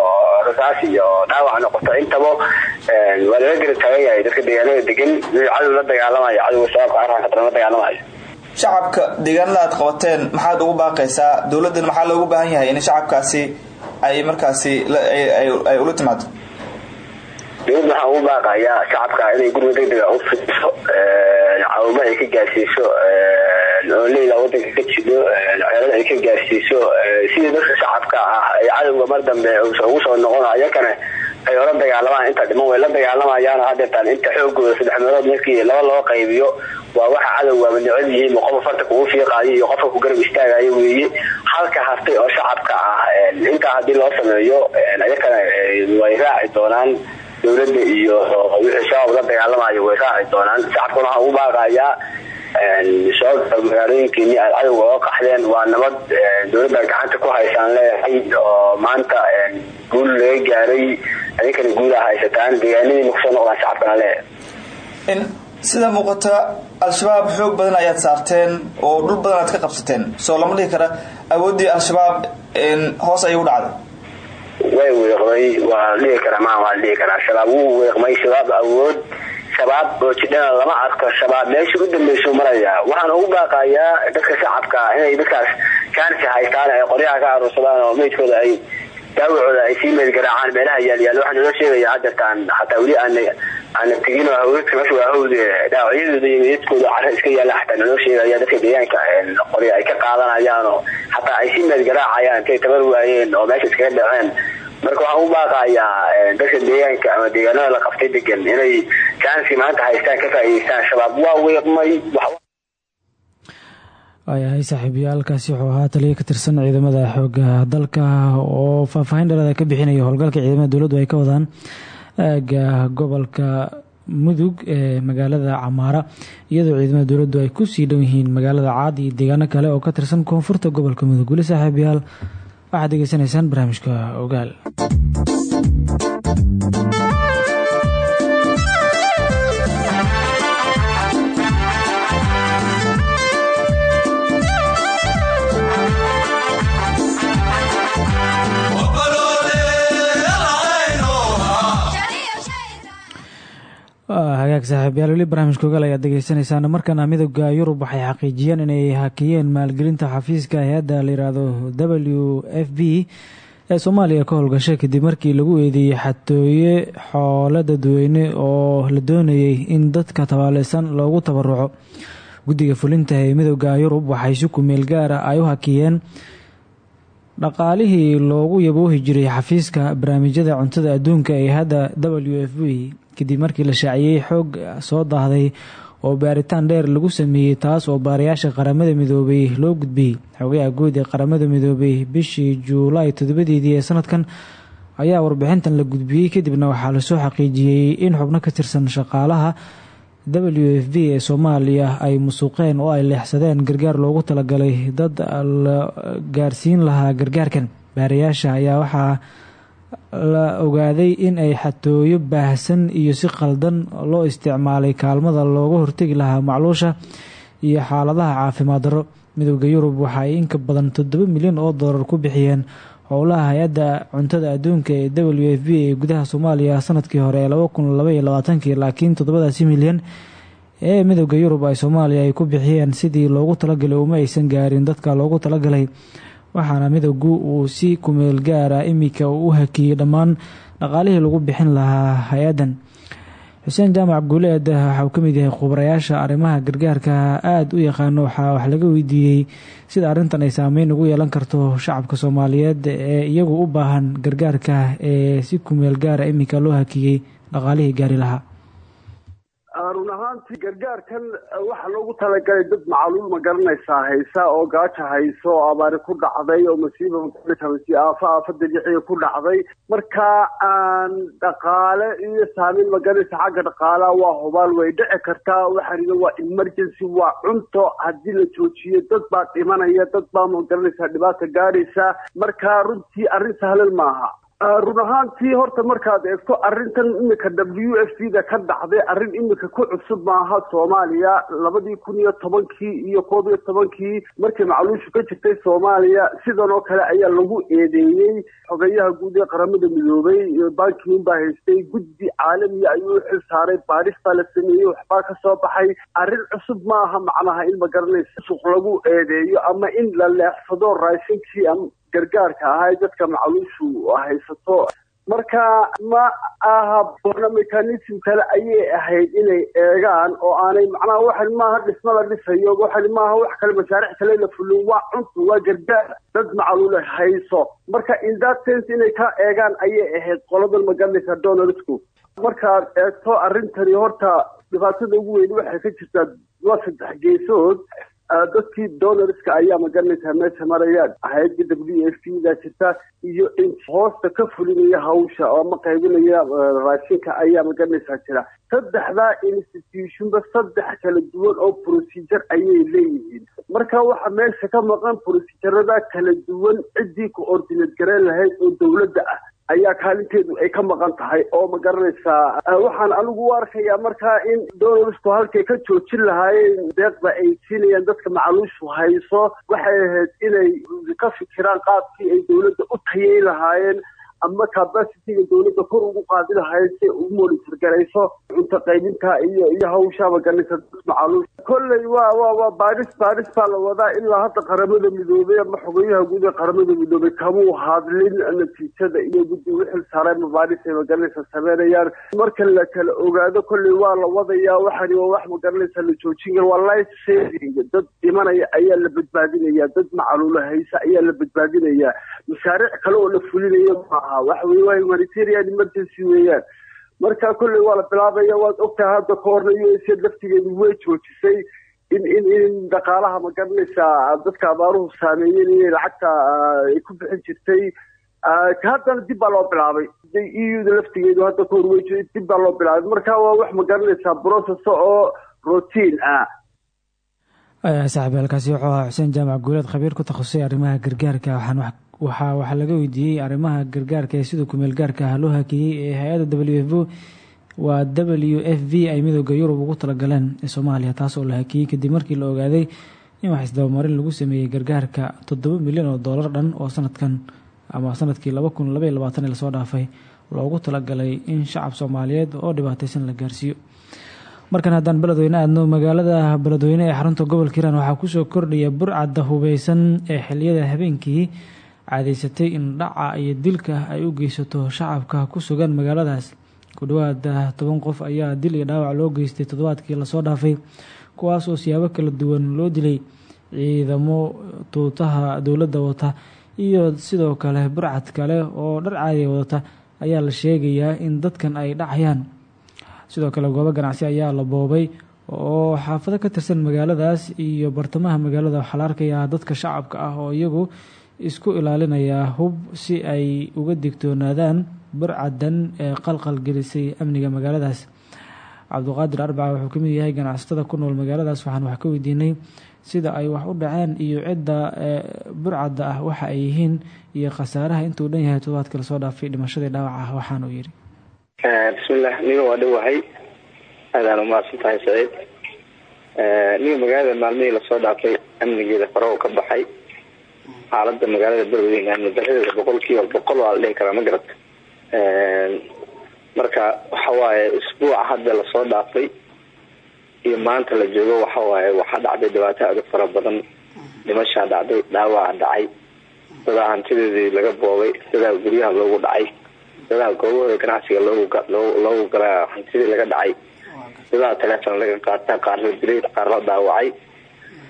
rasaas iyo dhaawac noqoto intaba waa lala garab taagan yahay dadka deegaanada degan cadow la dagaalamayo cadowga shabaabka arranka daran la dagaalamayo shacabka deegaanada aad qabateen maxaad ugu baaqaysaa? Dowladdan maxaa loogu baahan yahay in shacabkaasi ay markaasi ay ula timaado dowladda waxaan ugu baaqayaa shacabka inay guriga degdega u fidiso cawimo ay ka gaarsiiso leyla wadanka ka jido ceelada ay ka gaarsiiso sidii dadka shacabka ah ay cadowga mar dambe ugu soo noqon ayakana ay ola dagaalamaan inta dhiman way la dagaalamayaan hadeertaan inta xoogooda saddex meelood markii laba loo qaybiyo waa waxa cadowgaaba necab yihiin qofka farta kugu fiiqaayo iyo qofka ku garab istaagayo weeye. Halka hartay oo shacabka ah intaa haddii loo sameeyo ayakana way raaci doonaan dowladda iyo wixii shabaab la dagaalamayo way raaci doonaan. Shacabkuna waxaa ugu baaqayaa sababta magaalooyinkeeni aad cadowga oo qaxdeen waa nabad dowladda gacanta ku haysaan leeyahay oo maanta guul laga gaaray. Adinkana guul a haysataan deegaanadiina ku soo noqdaan shacabkana leeyahay. Sida muuqata al-shabaab xoog badan ayaad saarteen oo dhul badan aad ka qabsateen. Soo lama dhihi kara awooddii al-shabaab hoos ayay u dhacday. Way weeqday waa la dhihi karaa maa waa la dhihi karaa. Shabaab wuu weeqmay shabaab awood shabaab oo jidhana lama arko shabaab. Meesha u dambeysuu maraya waxaan ugu baaqayaa dadka shacabka inay dadkaas kaansi haystaan ay qoryaha ka aruursadaan oo meydkooda ay daawacooda ay sii meyd garaacaan meelaha yaalyaal waxaa naloo sheegaya hadeertaan xataa weli aana tegin oo hawdka meesha waa hawd dhaawacyadooda iyo meydadkooda cara iska yaalaan xataa naloo sheegaya dadka deegaanka qorya ay ka qaadanayaan oo xataa ay sii meyd garaacayaan intay tabar waayeen oo meesha iskaga dhaceen marka waxaan u baaqayaa dadka deegaanka ama deegaanada la qabtay degan inay kaansi maanta haystaan ka faa'iideystaan shabaab waa weeqmay waayahay saaxiibayaalkaasi wuxuu ahaa taliya ka tirsan ciidamada xooga dalka oo faahfaahin dhalada ka bixinaya howlgalka ciidamada dowladdu ay ka wadaan aaga gobolka mudug ee magaalada camaara. Iyadoo ciidamada dowladdu ay ku sii dhow yihiin magaalada caad iyo deegaano kale oo ka tirsan koonfurta gobolka mudug. Weli saaxiibayaal waxaad degeysanaysaan barnaamijka ogaal hagaag saaxiibayaal weli barnaamijka ogaal ayaad markana midooda yurub waxay xaqiijiyeen inay hakiyeen maalgelinta xafiiska hay'adda layihahdo w f b ee soomaaliya ka howlgashay kadib markii lagu eedeeyey xatooye xoolo dadweyne oo la doonayay in dadka tabaaleysan loogu tabaruco guddiga fulinta ee midooda yurub waxay si kumeel gaara ay u hakiyeen dhaqaalihii loogu yaboohi jiray xafiiska barnaamijyada cuntada adduunka ee hadda w f b kadib markii la shaaciyey xoog soo daahday oo baaritaan dheer lagu sameeyey taas oo baarayaasha qaramada midoobay loo gudbiyey. Xogayaha guud ee qaramada midoobay bishii juulaay toddobadeedii ee sanadkan ayaa warbixintan la gudbiyey. Kadibna waxaa la soo xaqiijiyey in xubno ka tirsan shaqaalaha w f b ee soomaaliya ay musuqeen oo ay leexsadeen gargaar loogu talagalay dad la gaarsiin lahaa gargaarkan. Baarayaasha ayaa waxaa la ogaaday in ay xatooyo baahsan iyo si qaldan loo isticmaalay kaalmada looga hortegi lahaa macluusha iyo xaaladaha caafimaad darro. Midooda yurub waxa ay inka badan toddoba milyan oo dollar ku bixiyeen howlaha hay'adda cuntada adduunka ee w f b ee gudaha soomaaliya sannadkii hore ee laba laakiin toddobadaasi milyan ee midooda yurub ay soomaaliya ay ku bixiyeen sidii loogu talagalay uma aysan gaarin dadka loogu talagalay waxaana midoogu uu si kumeel gaara imika uu u hakiyey dhammaan dhaqaalihii lagu bixin lahaa hay'addan. Xuseen jaamac guuleed waxa uu ka mid yahay khubarayaasha arrimaha gargaarka aada u yaqaano waxaa wax laga weydiiyey sida arrintan ay saameyn ugu yeelan karto shacabka soomaaliyeed ee iyagu u baahan gargaarka ee si kumeel gaara imika loo hakiyey dhaqaalihii gaari lahaa run ahaantii gargaarkan waxaa loogu talagalay dad macaluul ma haysa oo gaaja hayso abaari ku dhacday oo masiiba masi aafo dabiiciya ku dhacday. Marka aan dhaqaale iyo saameyn magaranaysa xagga dhaqaalaha waa hubaal way dhici kartaa waxaanida waa emergency waa cunto. Haddii la joojiyo dad baa dhimanaya dad baa ma garanaysaa dhibaata gaadhaysa marka runtii arrin sahlan maaha run ahaantii horta markaad eegto arrintan imika w f c da ka dhacday arrin imika ku cusub maaha soomaaliya. Labadii kun iyo tobankii iyo koob iyo tobankii markii macluushu ka jirtay soomaaliya sidan oo kale ayaa lagu eedeeyey xogeyaha guud ee qaramada midoobay. Bankiin baa haystay guddi caalamiya ayuu u xil saaray baadhis baa la sameeyey waxbaa ka soo baxay. Arrin cusub maaha macnaha in magaranaysa suq lagu eedeeyo ama in la leexsado raashinkii gargaarka ahaa dadka macluushu haysato. Marka ma aha boona mechanism kale ayay ahayd inay eegaan oo aanay macnaha waxan maaha dhismo la dhisayo waxan maaha wax kale mashaariic kale la fulin waa cuntu waa gargaar dad macaluule hayso. Marka in that sense inay ka eegaan ayay ahayd qoladan magaranaysa donarsku markaad eegto arrintani horta dhibaatada ugu weyn waxay ka jirtaa waa saddex geesood dadkii donorska ayaa ma garanaysaa meesha marayaan. Hay'adda w f p da jirta iyo in hoosta ka fulinaya hawsha oo ma qaybinaya raashinka ayaa ma garanaysaa jira. Saddexdaa institutionba saddex kala duwan oo procedure ayay leeyihiin. Marka waxa meesha ka maqan procedurada kala duwan ciddii ku ordinate gareyn lahayd oo dowladda ah ayaa kaalinteedu ay ka maqan tahay oo ma garanaysaa waxaan anigu u arkayaa markaa in donorsku halkay ka joojin lahaayeen deeqda ay siinayaan dadka macaluushu hayso waxay ahayd inay ka fikiraan qaabkii ay dowladda u tayay lahaayeen ama capacitiga dowladda kor ugu qaadi lahayd si u monitor garayso cunto qaybinta iyo iyo hawshaaba ganaysa dad macaluush kolley waa waa waa baadhis baadhis baa la wadaa ilaa hadda qaramada midoobay ama xogeyaha guud ee qaramada midoobay. Kamuu hadlin natiijada iyo guddi wixil saaray ma baadhis ay magaranaysa sameynayaan. Marka la kala ogaado kolley waa la wadayaa waxani waa wax magaranaysa la joojin kara waa life saving. Dad dhimanaya ayaa la badbaadinaya. Dad macaluula haysa ayaa la badbaadinaya. Mashaariic kale oo la fulinayo maaha waxa weye waa humanitarian emergency weeyaan. Marka kolley waa la bilaabaya waad ogtahay hadda ka horna u s laftigeedu way joojisay. In in in dhaqaalaha ma garanaysaa dadka abaaruhu saameeyeen inay lacagta ay ku bixin jirtay. Haddana dib baa loo bilaabay. Eu da laftigeedu hadda ka hor way dib baa loo bilaabay. Marka waa wax ma garanaysaa process oo routine ah. Saaxiib halkaasi wuxuu ahaa xuseen jaamac guuleed khabiir ku takhasusay arrimaha gargaarka. Waxaan waxaa waxaa laga weydiiyey arrimaha gargaarka ee sida kumeel gaarka ah loo hakeeyey ee hay'adda w f waa w f ay midooda yurub ugu talagaleen ee soomaaliya taas oo la hakeeyey kadib markii la ogaaday in wax isdabamarin lagu sameeyey gargaarka toddoba milyan oo doolar dhan oo sanadkan ama sannadkii laba kun labaiy la soo dhaafay loogu talagalay in shacab soomaaliyeed oo dhibaateysan la gaarsiiyo. Markan haddaan beledweyne aadno magaalada beledweyne ee xarunta gobolka hiiraan waxaa ku soo kordhaya burcadda hubeysan ee xiliyada habeenkii caadeysatay in dhaca iyo dilka ay u geysato shacabka ku sugan magaaladaas. Ku dhowaada toban qof ayaa dil iyo dhaawac loo geystay toddobaadkii la soo dhaafay kuwaas oo siyaabo kala duwan loo dilay ciidamo tuutaha dowladda wata iyo sidoo kale burcad kale oo dhar caadiga wadata ayaa la sheegayaa in dadkan ay dhacayaan. Sidoo kale goobo ganacsi ayaa la boobay oo xaafado ka tirsan magaaladaas iyo bartamaha magaalada. Waxaa la arkayaa dadka shacabka ah oo iyagu isku ilaalinaya hub si ay uga digtoonaadaan burcadan ee qalqal gelisay amniga magaaladaas. Cabduqaadir arbaca wuxuu ka mid yahay ganacsatada ku nool magaaladaas waxaan wax ka weydiinay sida ay wax u dhaceen iyo cidda burcadda ah waxa ay yihiin iyo khasaaraha intuu dhan yahay toddobaadka la soo dhaafay dhimashadii dhaawac ah waxaanu yidhi. Bismillah niga waa dhowahay aadaan umahadsan tahay saciid. Niga magaalada maalmihii la soo dhaafay amnigeeda faraho ka baxay xaalada magaalada beledweyne amni daradeeda boqol kiiba boqol waa la dhihi karaa ma garata marka waxawaaye isbuuca hadda la soo dhaafay iyo maanta la joogo waxawaaye waxaa dhacday dhibaato adag fara badan. Dhimashaa dhacday dhaawaca dhacay dadaa hantideedii laga boobay dadaa guryaha loogu dhacay dadaa goobahooda ganacsiga loogu galaa hantidii laga dhacay dadaa teleefon laga qaata qaar la dilay qaar la dhaawacay.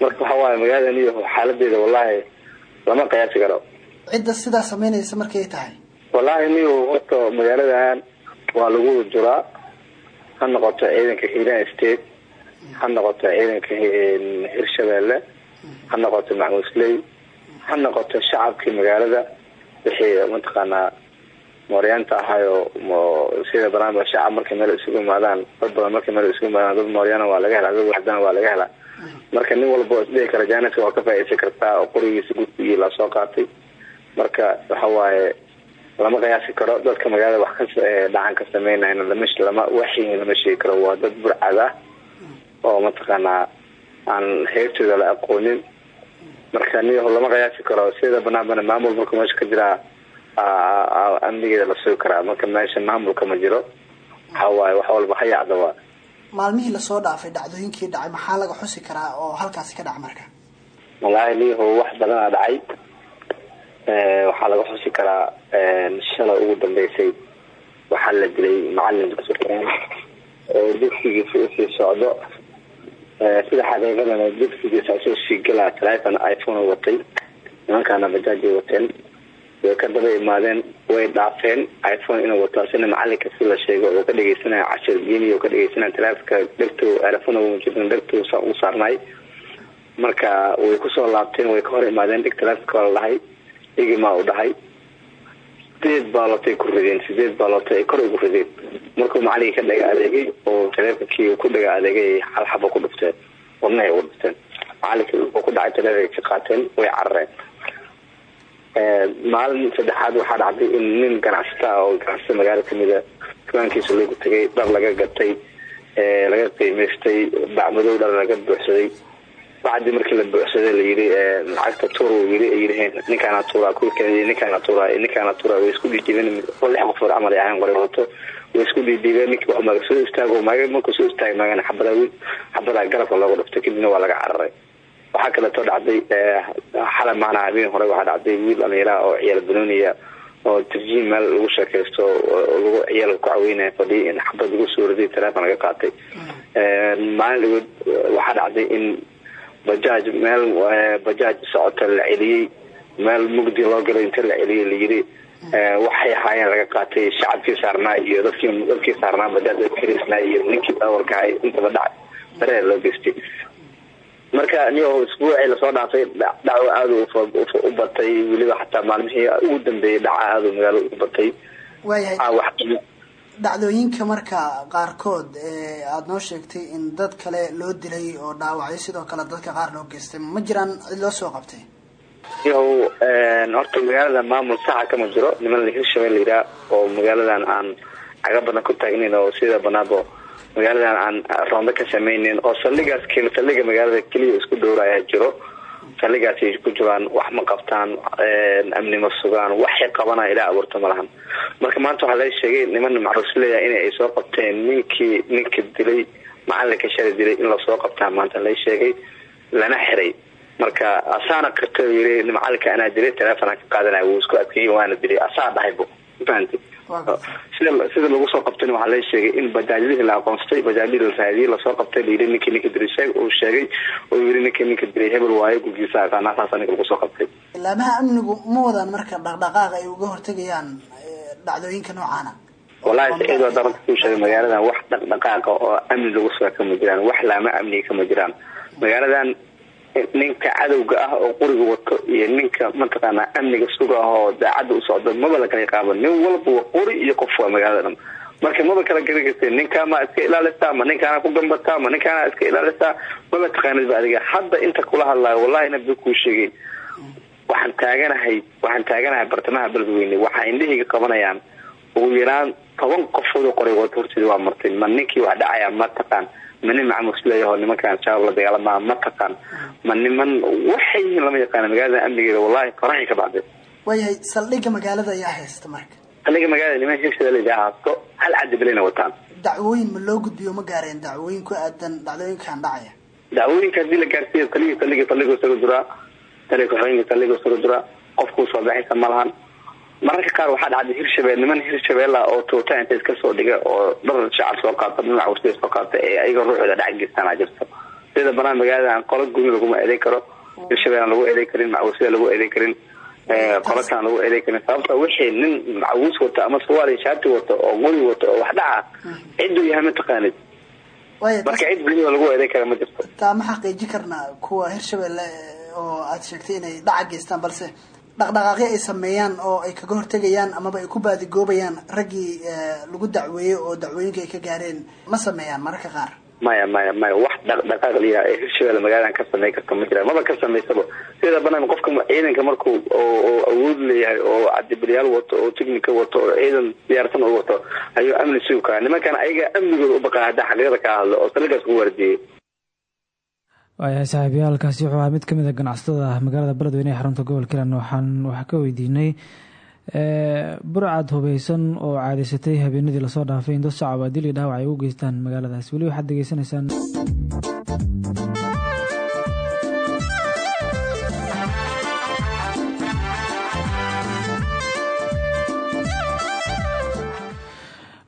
Marka waxawaaye magaalada niyo xaaladeeda wallaahi lama qiyaasi karo cidda sidaa sameynaysa markay tahay. Wallaahi niyo horta magaaladan waa lagu juraa ha noqoto ciidanka hiiraan state ha noqoto ciidanka hirshabeelle ha noqoto macmuusley ha noqoto shacabkii magaalada. Wixii mataqaanaa mooryaanta ahayo sida banaanba shacab markay meel isugu imaadaan dad badan markay meel isugu imaadaan dad mooryaana waa laga helaa dad waxdana waa laga helaa marka nin walba isdhihi kara jaaniska waa ka faaidaysan kartaa oo qorigiisa gudkigii la soo qaatay. Marka waxa waaye lama qiyaasi karo dadka magaalada wax ka dhacan ka sameynayna lama waxi lama sheegi karo. Waa dad burcad ah oo mataqaanaa aan heertooda la aqoonin. Marka niyaho lama qiyaasi karo sida banaanbana maamul marka meesha ka jiraa amnigeeda la sugi karaa. Marka meesha maamulka ma jiro waxa waaye wax walba ha yacda waa maalmihii la soo dhaafay dhacdooyinkii dhacay maxaa laga xusi karaa oo halkaasi ka dhaca marka? Wallaahi niyaho wax badanaa dhacay. Waxaa laga xusi karaa shalay ugu dambeysay. Waxaa la dilay macalin dugsi quraan oo dugsigiisa u sii socdo sida xaqiiqadana dugsigiisa asoo sii galaa telefon iphone watay. Nimankaana bajaajay wateen way ka daba imaadeen way dhaafeen. iphone inuu wato asina macalinka si la sheego oo ka dhegeysanaya cashir diini oo ka dhegeysanaya telefonka dhegto jirin dhegto u saarnay. Marka way ku soo laabteen way ka hor imaadeen. Dhig telefonka waa la dhahay igimaa u dhahay. Sideed baalootay ku rideen sideed baalootay ay kor ugu rideen. Markuu macalinkii ka dhaga adeegay oo teleefonkii ku dhaga adeegay hal xaba ku dhufteen wadnahay ugu dhufteen macalinkii wuxuu ku dhacay teleefonka ka qaateen way carareen maalin saddexaad waxaa dhacday in nin ganacsata ah oo ganacsata magaalo kamida dukaankiisa lagu tegay dhar laga gatay laga qiimaystay bacmadow dhar laga buuxsaday. Bacdii markii la buuxsaday layiri lacagta tuur yiraheen ninkaana tuura ninkaana tuura ninkaana tuura way isku dhiidhibeen lix qof oo camal ay ahayn wato way isku dhiidhibeen ninkii wax maga soo istaago maga markuu soo istaagay magana xabada wiil xabada garabka looga dhuftay kadibna waa laga cararay waxaa kaleeto dhacday xalay maana habeen hore waxaa dhacday wiil dhalinyara oo ciyaal banooniya oo tarjiin meel lagu sheekaysto lagu ciyaal ku caweynaya fadhiya in xabad lagu soo riday teleefon laga qaatay. Maalin dhagood waxaa dhacday in bajaaj meel bajaaj socota la celiyey meel mugdi loo galay inta la celiyey layiri waxay ahaayeen laga qaatay shacabkii saarnaa iyo dadkii dadkii saarnaa bajaaj xiriisnaa iyo ninkii dawarkahay intaba dhacay dareer loo geystay marka niyo isbuucii la soo dhaafay dhaco aada u batay weliba xataa maalmihii ugu dambeeyay dhaca aada magaalo u batay. Waayahay dhacdooyinka marka qaarkood ee aada noo sheegtay in dad kale loo dilay oo dhaawacyo sidoo kale dadka qaar loo geystay ma jiraan cid loo soo qabtay? Yow horta magaalada maamul saxa kama jiro. Niman hirshabelle layidhaha oo magaaladan aan caga badan ku taagnayn oo sida banaabo magaaladan aan roombe ka sameyneyn oo saldhigaas saldhiga magaalada keliya isku dhowra ayaa jiro. Saldhigaasay ku jiraan wax ma qabtaan amni ma sugaan waxay qabanaa ilaa abuurta ma lahan. Marka maanta waxaa laga sheegay niman macruusleya in ay soo qabteen. Ninkii ninka dilay macalinka shalay dilay in la soo qabtaa maanta laga sheegay lana xiray. Marka asaana qirta yiri macalinka anaa dilay teleefona ka qaadanaya wuu isku adkeeyey waana dilay. Asaa dhahaybo mafahantay sida sida lagu soo qabtayna waxaa laga sheegay in bajaajyadii la aqoonstay bajaajyadii la raadiyey la soo qabtay layidhi ninkii ninka dilay sheeg uu sheegay oo yiri ninkii ninka dilay hebel waayo gurgiisa saasa ninka lagu soo qabtay. Ilaamaha amnigu ma wadaan marka dhaqdhaqaaq ay uga hortegayaan dhacdooyinka noocaana wallahi saciid waa daranka kuu sheegay magaaladan wax dhaqdhaqaaqa oo amni lagu sugaa kama jiraan wax laama amniga kama jiraan. Magaaladan ninka cadowga ah oo quriga wato iyo ninka mataqaanaa amniga suga ah oo daacadda u socdo maba la kala qaabo nin walba waa quri iyo qof waa magaalada dhan. Marka maba kala gari karti ninkaa ma iska ilaalisaa ma ninkaana ku gambataa ma ninkaana iska ilaalisaa maba taqaanidba adiga hadda inta kula hadlaayo wallahi nabi kuu sheegay. Waxaan taaganahay waxaan taaganahay bartamaha beledweyne waxaa indhahayga qabanayaan ugu yaraan toban qofood oo qoray wato horteeda waa martay ma ninkii wax dhacaya ma taqaan ma nin macamusleeyaho nimankaan shabaab la dagaalamaa ma taqaan ma niman waxay yihiin lama yaqaana magaalada amnigeeda wallahi faraxay ka bacday waayahay saldhigga magaalada ayaa haysta marka. Saldhigga magaalada niman hirshabeelle haasto hal cadibilena wataan. Dacwooyin ma loo gudbiyo ma gaareen dacwooyin ku aadan dhacdooyinkan dhacaya? Dacwooyinka haddii la gaarsiiyo taliga saldhigga saldhigga isaga duraa taliga ku-xigeenka saldhigga isaga duraa qofkuu soo baxaysa ma lahan mararka qaar waxaa dhacday hirshabelle niman hirshabelle oo tuuta inta iska soo dhiga oo dhar shacab soo qaata dhinac warsiya soo qaata ee ayaga ruuxooda dhac geystaan jirto. Sida banaan magaalada aan qolo guri laguma eeday karo hirshabelle aan lagu eeday karin macawusida lagu eeday karin qolo kalaan lagu eeday karin. Sababta wixii nin macawus wato ama sawaali shaati wato oo qori wato oo wax dhaca ciduu yahay ma taqaanid. Marka cid bulshada lagu eeday kara ma jirto. Taa ma xaqiiji karnaa kuwa hirshabelle oo aada sheegtay inay dhaca geystaan balse dhaqdhaqaaqyo ay sameeyaan oo ay kaga hortegayaan amaba ay ku baadigoobayaan raggii lagu dacweeyey oo dacwooyinka ay ka gaareen ma sameeyaan mararka qaar? Maya maya maya wax dhaqdhaqaaq layaha ee hirshabelle magaaladan ka samey karta ma jiraan. Maba ka samaysaba sida banaan qofka ciidanka markuu oo awood leeyahay oo cadibilyaal wato oo technica wato oo ciidan diyaarsan u wato ayuu amni sugi karaa nimankan ayaga amnigooda u baqaa haddaa xaqiiqada ka hadlo oo saligaas ku waardiyey waayahay saaxiibayaalkaasi wuxuu mid ka mid a ganacsatada magaalada beledweyne ee xarunta gobolka hiiland waxaan wax ka weydiinay eh, burcad hubeysan oo caadaysatay habeenadii la soo dhaafay. Indo sacab adil iyo u geystaan magaaladaas. Weli waxaad degeysanaysaan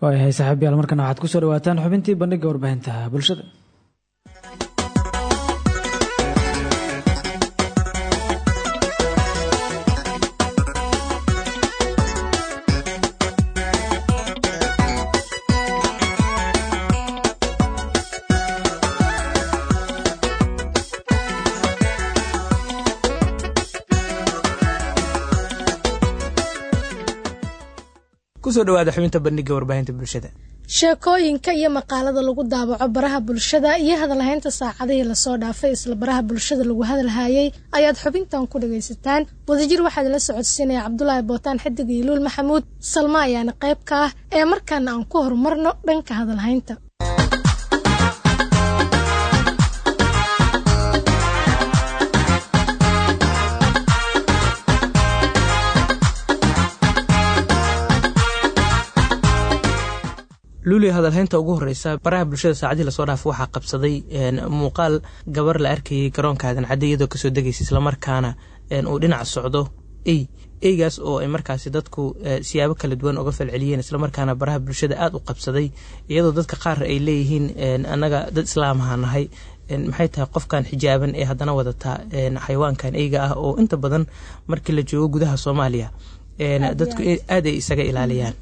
waayahay saaxiibayaal markana waxaad ku soo dhawaataan xubintii bandhiga warbaahinta. Bulshada. Ku soo dhawaada xubinta bandhiga warbaahinta bulshada. Sheekooyinka iyo maqaalada lagu daabaco baraha bulshada iyo hadalhaynta saacadihii la soo dhaafay isla baraha bulshada lagu hadalhayay ayaad xubintan ku dhagaysataan. Wadajir waxaad la socodsiinaya cabdulaahi bootaan xidig iyo luul maxamuud salma ayaana qayb ka ah ee markaana aan ku horumarno dhanka hadalhaynta luuli hadalhaynta ugu horeysa baraha bulshada saacadii la soo dhaafo waxaa qabsaday muuqaal gabar la arkayay garoonka aadan cadde iyadoo ka soo degaysa islamarkaana uu dhinac socdo. Ey eygaas oo ay markaasi dadku siyaabo kala duwan uga falceliyeen islamarkaana baraha bulshada aada u qabsaday iyadoo dadka qaar ay leeyihiin annaga dad islaamaha nahay maxay tahay qofkan xijaaban ee haddana wadataa xayawaankan eyga ah oo inta badan markii la joogo gudaha soomaaliya dadku aad. ay isaga ilaaliyaan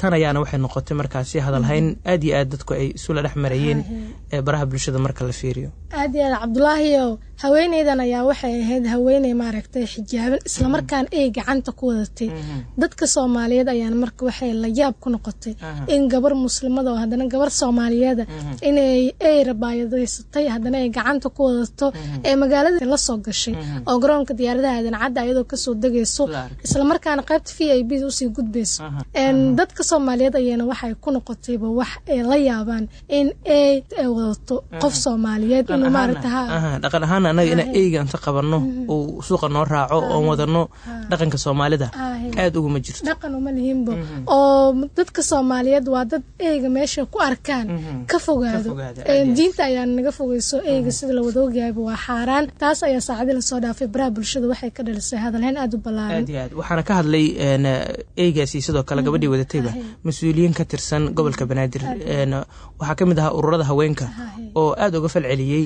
tan ayaana waxay noqotay markaasi hadalhayn aad iyo aad dadku ay isula dhex marayeen baraha bulshada marka la fiiriyo. Aad iyo aad cabdulaahiyo haweeneydan ayaa waxay ahayd haweeney maaragtay xijaaban islamarkaan ay gacanta ku wadatay. Dadka soomaaliyeed ayaana marka waxay la yaab ku noqotay in gabar muslimada oo haddana gabar soomaaliyeeda inay ay rabaayadaysatay haddana ay gacanta ku wadato ee magaalada la soo gashay. Oo garoonka diyaaradaha aadan cadda ayadoo ka soo degayso. Islamarkaana qaybta v i b da u sii gudbayso. Dadka soomaaliyeed ayaana waxay ku noqotayba wax ay la yaabaan in ay wadato qof soomaaliyeed inuu maaragta ahaan anaga inaan eyga inta qabanno uu suuqa noo raaco oon wadano dhaqanka soomaalida aada uguma jirto. Dhaqan uma lihinbo. Oo dadka soomaaliyeed waa dad eyga meesha ku arkaan ka fogaado. Diinta ayaa naga fogeyso eyga sida la wada ogayahayba waa xaaraan. Taas ayaa saacadii la soo dhaafay baraha bulshada waxay ka dhalisay. Hadalhayn aada u ballaaran. Waxaana ka hadlay eygaasi sidoo kale gabadhii wadatayba mas'uuliyiin ka tirsan gobolka banaadir. Waxaa ka mid ahaa ururada haweenka oo aada uga falceliyey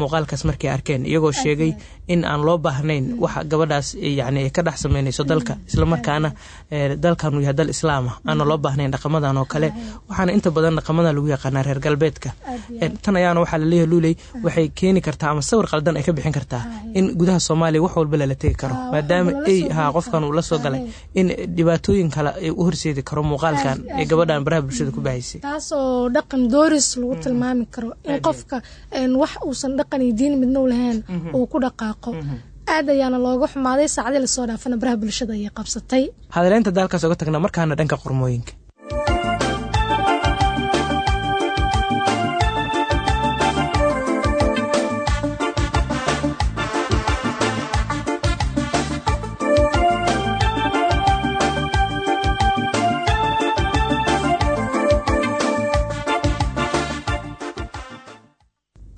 muuqaalkaas markay arkeen iyagoo sheegay in aan loo baahnayn waxa gabadhaas yani ka dhex sameynayso dalka islamarkaana dalkanu yahay dal islaama aana loo baahnayn dhaqamadan oo kale. Waxaana inta badan dhaqamadan lagu yaqaanaa reer galbeedka. Tan ayaana waxaa la leeyahay luuley waxay keeni kartaa ama sawir qaldan ay ka bixin kartaa in gudaha soomaaliya wax walba lala tegi karo. Maadaama ey haa qofkan uu la soo galay in dhibaatooyin kale u horseedi karo muuqaalkan ee gabadhan baraha bulshada ku bahaysay. Taas oo dhaqan dooris lagu tilmaami karo in qofka wax uusan dhaqan iyo diin midna u lahayn uu ku dhaqaaqo. Aad ayaana looga xumaaday saacadii la soo dhaafana baraha bulshada ayay qabsatay. Hadaleynta daalkaas oga tagna markaana dhanka qormooyinka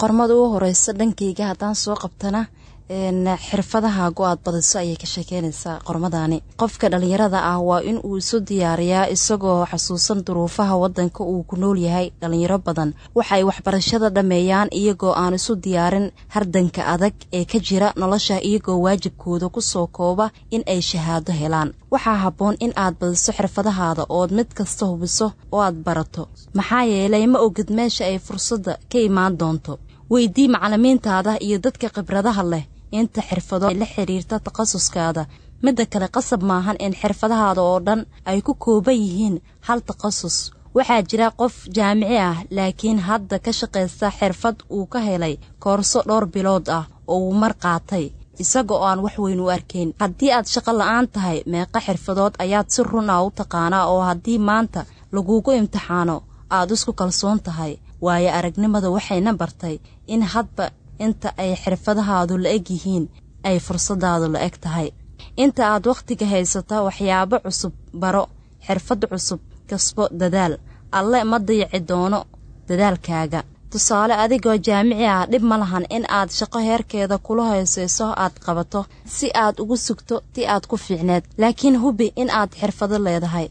qormada u horeysa dhankayga haddaan soo qabtana xirfadaha go'aad badiso ayay ka sheekeynaysaa qormadani qofka dhalinyarada ah waa in uu isu diyaariyaa isagoo xasuusan duruufaha wadanka uu ku nool yahay dhalinyaro badan. Waxay waxbarashada dhammeeyaan iyagoo aan isu diyaarin hardanka adag ee ka jira nolosha iyagoo waajibkooda ku soo kooba in ay shahaado helaan. Waxaa habboon in aad badiso xirfadahaada ood mid kasta hubiso oo aad barato. Maxaa yeelay ma ogid meesha ay fursadda ka imaan doonto. Weydii macalimiintaada iyo dadka khibradaha leh inta xirfado la xiriirta takhasuskaada midda kale qasab maahan in xirfadahaada oo dhan ay ku kooban yihiin hal takhasus waxaa jira qof jaamici ah laakiin hadda ka shaqaysta xirfad uu ka helay koorso dhowr bilood ah oo uu mar qaatay. Isaga oo aan wax weyn u arkayn haddii aad shaqo la'aan tahay meeqa xirfadood ayaad si run ah u taqaanaa oo haddii maanta lagugu imtixaano aad isku kalsoon tahay. Waayo aragnimada waxayna bartay in hadba inta ay xirfadahaadu la eg yihiin ay fursadaadu la eg tahay. Inta aad wakhtiga haysata waxyaabo cusub baro xirfad cusub kasbo dadaal. Alle ma dayaci doono dadaalkaaga. Tusaale adigoo jaamici ah dhib ma lahan in aad shaqo heerkeeda kula hoysayso aad qabato si aad ugu sugto ti aad ku fiicneed. Laakiin hubi in aad xirfado leedahay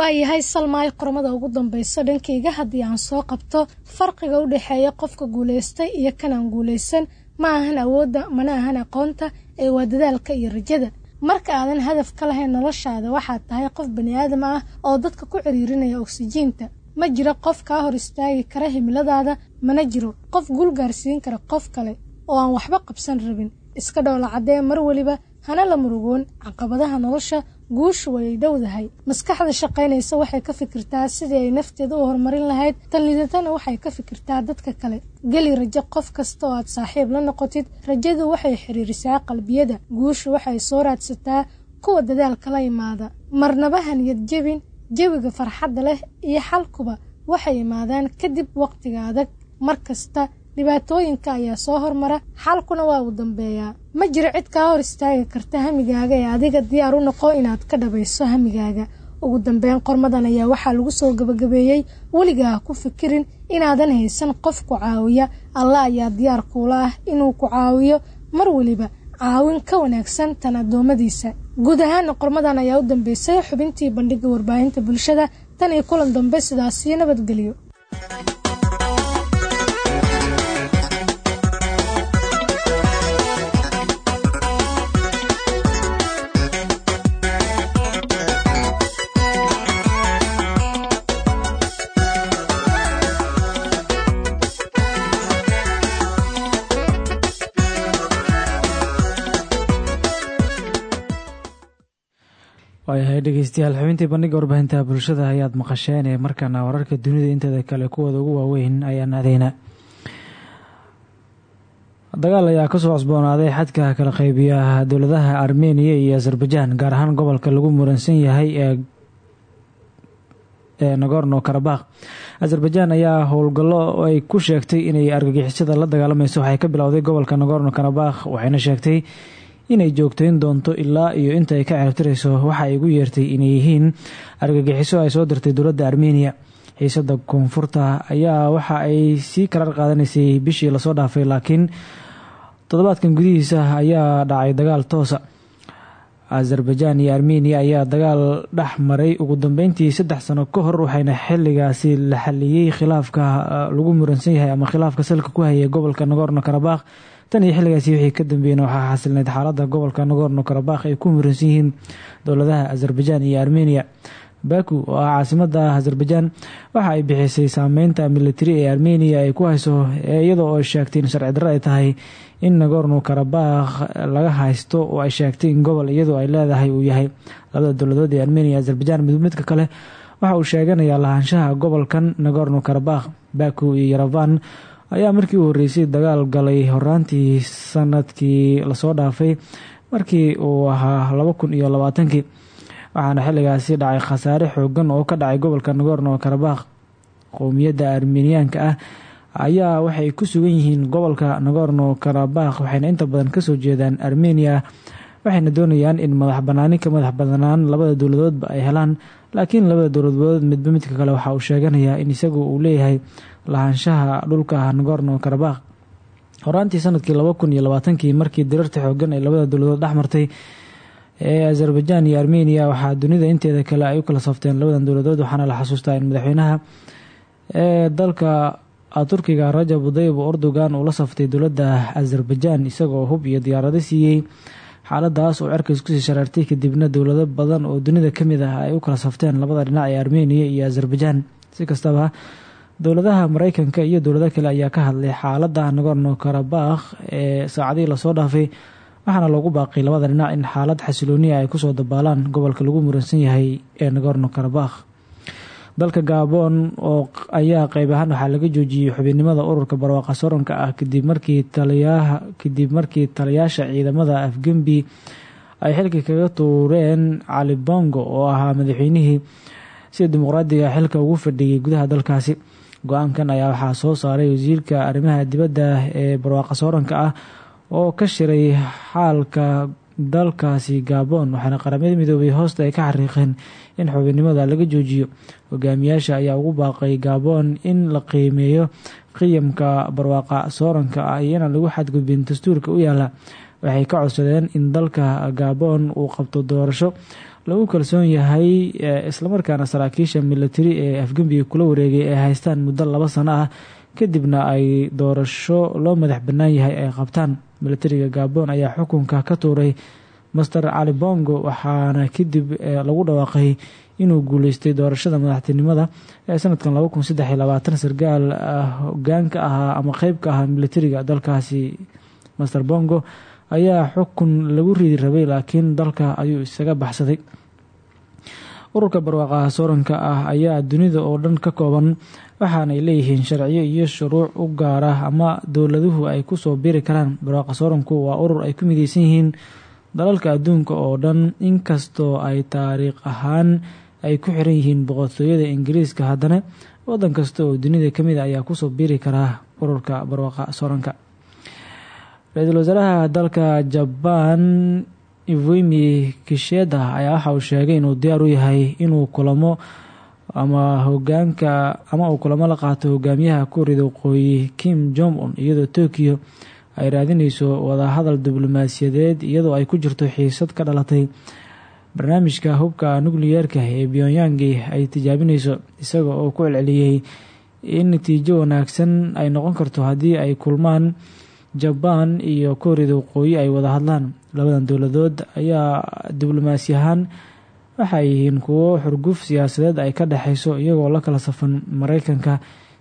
waayahay salmaay qormada ugu dambeyso dhankayga haddii aan soo qabto farqiga u dhexeeya qofka guulaystay iyo kanaan guulaysan ma ahan awoodda mana ahan aqoonta ee waa dadaalka iyo rajada. Marka aadan hadaf ka lahayn noloshaada waxaad tahay qof bani aadam ah oo dadka ku ciriirinaya oksijiinta. Ma jiro qof kaa hor istaagi kara himiladaada mana jiro qof guul gaarsiin kara qof kale oo aan waxba qabsan rabin. Iska dhowla caddee mar weliba hana la murugoon caqabadaha nolosha guushu way dhowdahay maskaxda shaqaynaysa waxay ka fikirtaa sidii ay nafteeda u horumarin lahayd. Tan lidatana waxay ka fikirtaa dadka kale. Geli rajo qof kasta oo aad saaxiib la noqotid. Rajadu waxay xiriirisaa qalbiyada. Guushu waxay soo raadsataa kuwa dadaalka la imaada marnaba haniyad jebin jawiga farxadda leh iyo xalkuba waxay imaadaan kadib waqtiga adag mar kasta dhibaatooyinka ayaa soo hormara. Xalkuna waa uu dambeeyaa ma jiro cid kaa hor istaagi karta hamigaaga ee adiga diyaar u noqo inaad ka dhabayso hamigaaga. Ugu dambeyn qormadan ayaa waxaa lagu soo gabagabeeyey. Weligaa ku fikirin inaadan haysan qof ku caawiya. Alla ayaa diyaar kuula ah inuu ku caawiyo. Mar weliba caawin ka wanaagsan tan addoommadiisa. Guud ahaana qormadan ayaa u dambeysay xubintii bandhiga warbaahinta bulshada. Tan iyo kulan dambe sidaasiyo nabadgelyo dhegeystayaal xubintii bandhiga warbaahinta bulshada ayaad maqasheen ee markaana wararka dunida inteeda kale kuwooda ugu waaweyn ayaan adeyna dagaal ayaa ka soo cusboonaaday xadka kala qeybiya dowladaha armeniya iyo azerbaijan gaar ahaan gobolka lagu muransan yahay ee nagorno karabakh azerbaijan ayaa howlgallo ay ku sheegtay inay argagixisada la dagaalamayso waxay ka bilowday gobolka nagorno karabakh waxayna sheegtay inay joogtayn doonto ilaa iyo inta ay ka ceebtirayso waxa ay ugu yeertay inay yihiin. Argagixiso ay soo dirtay dowladda armeniya xiisada koonfurta ayaa waxa ay sii karar qaadanaysay bishii la soo dhaafay laakiin toddobaadkan gudihiisa ayaa dhacay dagaal toosa. Azerbaijan iyo armeniya ayaa dagaal dhex maray. Ugu dambeyntii saddex sano ka hor waxayna xiligaasi la xaliyey khilaafka lagu muransan yahay ama khilaafka salka ku hayay gobolka nagorno karabakh tan iyo xilligaasi wixii ka dambeeyeen waxaa xasilnayd xaaladda gobolka nagorno karabakh ay ku muransan yihiin dowladaha azerbaijan iyo armeniya baku oo ah caasimada azerbaijan waxa ay bixisay saameynta militari ee armeniya ay ku hayso iyadoo oo sheegtay in sharci darro ay tahay in nagorno karabakh laga haysto oo ay sheegtay in gobol iyadoo ay leedahay uu yahay labada dowladood ee armeniya azerbaijan mid midka kale waxa uu sheeganayaa lahaanshaha gobolkan nagorno karabakh baku iyo yerevan ayaa markii u horreysay dagaal galay horaantii sannadkii la soo dhaafay markii uu ahaa laba kun iyo labaatankii waxaana xilligaasi dhacay khasaare xoogan oo ka dhacay gobolka nagorno karabakh qowmiyadda armeniyaanka ah. Ayaa waxay ku sugan yihiin gobolka nagorno karabakh waxayna inta badan ka soo jeedaan armeniya waxayna doonayaan in madax banaani ka madax banaan labada dowladoodba ay helaan. Laakiin labada dowladood midba midka kale waxa uu sheeganayaa in isagu uu leeyahay lahaanshaha dhulka nagorno karabakh. Horaantii sannadkii laba kun iyo labaatankii markii dirarta xoogan ay labada dowladood dhex martay ee azerbaijan iyo armeniya waxaa dunida inteeda kale ay u kala safteen labadan dowladood waxaana la xasuustaa in madaxweynaha ee dalka turkiga rajab dayib erdogan uu la saftay dowladda azerbaijan isagoo hub iyo diyaarado siiyey. Xaaladaas oo cerka iskusii shareertay kadibna dowlado badan oo dunida ka mid ah ay u kala safteen labada dhinac ee armeniya iyo azerbaijan. Si kastaba dowladaha mareykanka iyo dowlado kale ayaa ka hadlay xaalada nagorno karabakh ee saacadihii la soo dhaafay waxaana loogu baaqay labada dhinac in xaalad xasilooniya ay ku soo dabaalaan gobolka lagu muransan yahay ee nagorno karabakh. Dalka gabon oo ayaa qeyb ahaan waxaa laga joojiyey xubinnimada ururka barwaaqa soronka ah kadib markii taliyaha kadib markii taliyaasha ciidamada afgembi ay xilka kaga tuureen cali bongo oo ahaa madaxweynihii sida dimuqraadiga xilka ugu fadhiyay gudaha dalkaasi go'aankan ayaa waxaa soo saaray wasiirka arrimaha dibadda ee barwaaqa sooranka ah oo ka shiray xaalka dalkaasi gabon waxaana qaramada midoobay hoosta ay ka xariiqeen in xubinnimada laga joojiyo. Hogaamiyaasha ayaa ugu baaqay gabon in la qiimeeyo qiyamka barwaaqa sooranka ah iyo inaan lagu xadgudbin dastuurka u yaalla waxay ka codsadeen in dalka gabon uu qabto doorasho lagu kalsoon yahay islamarkaana saraakiisha militari ee afgembiga kula wareegay ay haystaan muddo laba sano ah kadibna ay doorasho loo madax bannaan yahay ay qabtaan. Militariga gabon ayaa xukunka ka tuuray master cali bongo waxaana kadib lagu dhawaaqay inuu guuleystay doorashada madaxtinimada ee sanadkan laba kun saddex iyo labaatan sarkaal hogaanka ahaa ama qeyb ka ahaa militariga dalkaasi. Master bongo ayaa xukun lagu ridi rabay laakiin dalka ayuu isaga baxsaday. Ururka barwaaqaha sooranka ah ayaa dunida oo dhan ka kooban waxaanay leeyihiin sharciyo iyo shuruuc u gaar ah ama dowladuhu ay ku soo biri karaan. Barwaaqa sooranku waa urur ay ku mideysan yihiin dalalka adduunka oo dhan inkastoo ay taariikh ahaan ay ku xiran yihiin boqortooyada ingiriiska haddana. Wadan kasta oo dunida ka mid a ayaa ku soo biri karaa ururka barwaaqa sooranka ra'iisul wasaaraha dalka jabaan ivoimi kisheda ayaa waxa uu sheegay inuu diyaar u yahay inuu kulamo ama hogaanka ama uu kulamo la qaato hogaamiyaha kuuriyada waqooyi kim jong un iyadoo tokyo ay raadineyso wadahadal diblomaasiyadeed iyadoo ay ku jirto xiisad ka dhalatay barnaamijka hubka nukliyeerka ee pyonyangi ay tijaabineyso isaga oo ku celceliyey in natiijo wanaagsan ay noqon karto haddii ay kulmaan jabaan iyo kuuriyada waqooyi ay wada hadlaan. Labadan dowladood ayaa diblomaasi ahaan waxay yihiin kuwo xurguf siyaasadeed ay ka dhexeyso iyagoo la kala safan mareykanka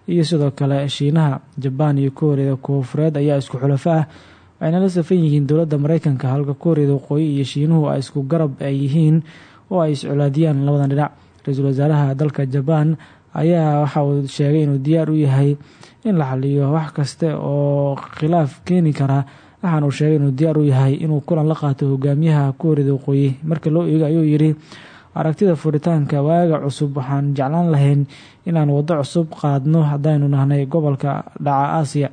iyo sidoo kale shiinaha. Jabaan iyo kuuriyada koonfureed ayaa isku xulafo ah. Waxayna la safan yihiin dowladda mareykanka halka kuuriyada waqooyi iyo shiinuhu ay isku garab ay yihiin oo ay iscolaadiyaan labadan dhinac. Ra'iisul wasaaraha dalka jabaan ayaa waxa uu sheegay inuu diyaar u yahay in la xaliyo wax kaste oo khilaaf keeni kara. Waxaana uu sheegay inuu diyaar u yahay inuu kulan la qaato hogaamiyaha kuuriyada waqooyi marka loo eego ayuu yidhi aragtida furitaanka waaga cusub waxaan jeclaan lahayn inaan waddo cusub qaadno haddaynu nahnay gobolka dhaca aasiya.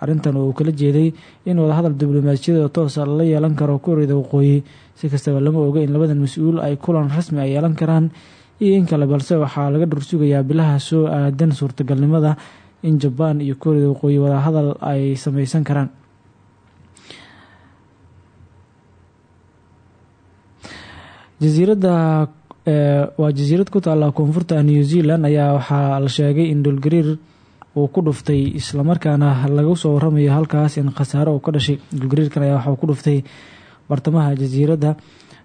Arrintan uu kala jeeday in wadahadal diblomaasiyada toosa lala yeelan karo kuuriyada waqooyi si kastaba lama oga in labadan mas'uul ay kulan rasmi ay yeelan karaan. Iyo in kale balse waxaa laga dhursugayaa bilaha soo aadan suurtagalnimada in jabaan iyo kuuriyada waqooyi wadahadal ay sameysan karaan. Jasiiradda waa jasiirad ku taalla koonfurta new zealand ayaa waxaa la sheegay in dhulgariir uu ku dhuftay islamarkaana lagu soo waramayo halkaas in khasaaro uu ka dhashay. Dhulgariirkan ayaa waxauu ku dhuftay bartamaha jasiiradda.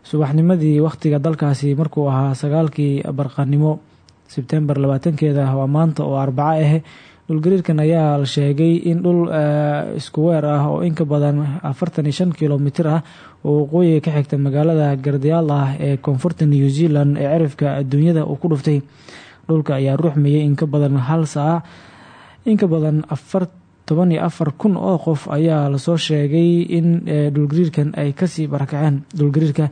Subaxnimadii wakhtiga dalkaasi markuu ahaa sagaalkii barqanimo sebtembar labaatankeeda waa maanta oo arbaco ah dhulgariirkan ayaa la sheegay in dhul isku weer ah oo inka badan afartan iyo shan kilomitir ah oo waqooyiga ka xigta magaalada gardayaal ah ee koonfurta new zealand ee cirifka adduunyada uu ku dhuftay. Dhulka ayaa ruuxmayay inka badan hal saac inka badan afar toban iyo afar kun oo qof ayaa la soo sheegay in dhulgariirkan ay ka sii barakaceen dhulgariirka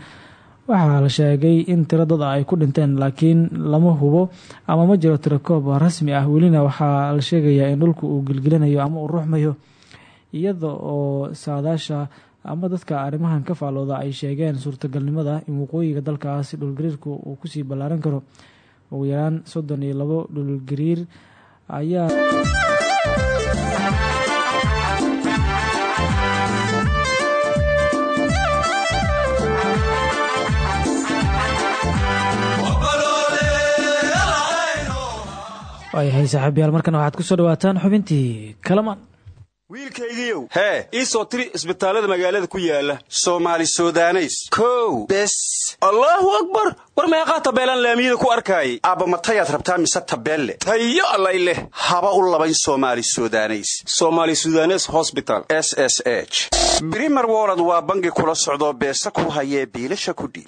waxaa la sheegay in tiro dad ah ay ku dhinteen laakiin lama hubo ama ma jiro tiro koob rasmi ah. Welina waxaa la sheegayaa in dhulku uu gilgilanayo ama uu ruuxmayo iyada oo saadaasha ama dadka arrimahan ka faalooda ay sheegeen suurtagalnimada in waqooyiga dalkaasi dhulgariirku uu ku sii ballaaran karo. Ugu yaraan soddon iyo labo dhulgariir ayaa waayahay saaxiibayaal markana waxaad ku soo dhawaataan xubintii kalamaan. Wiilkaygiiow hee ii soo tiri isbitaallada magaalada ku yaalla soomaali sudaneys. Kow bes. Allaahu akbar! War meeqaa tabeelaan laamiyada ku arkaayay aabba matayaad rabtaa mise tabeelle? Tayo allay leh. Haba u labayn soomaali sudaneys. Somaali sudanes hosbital s s h. Brimer wolod waa bangi kula socdoo beesa ku hayee biilasha kudhiib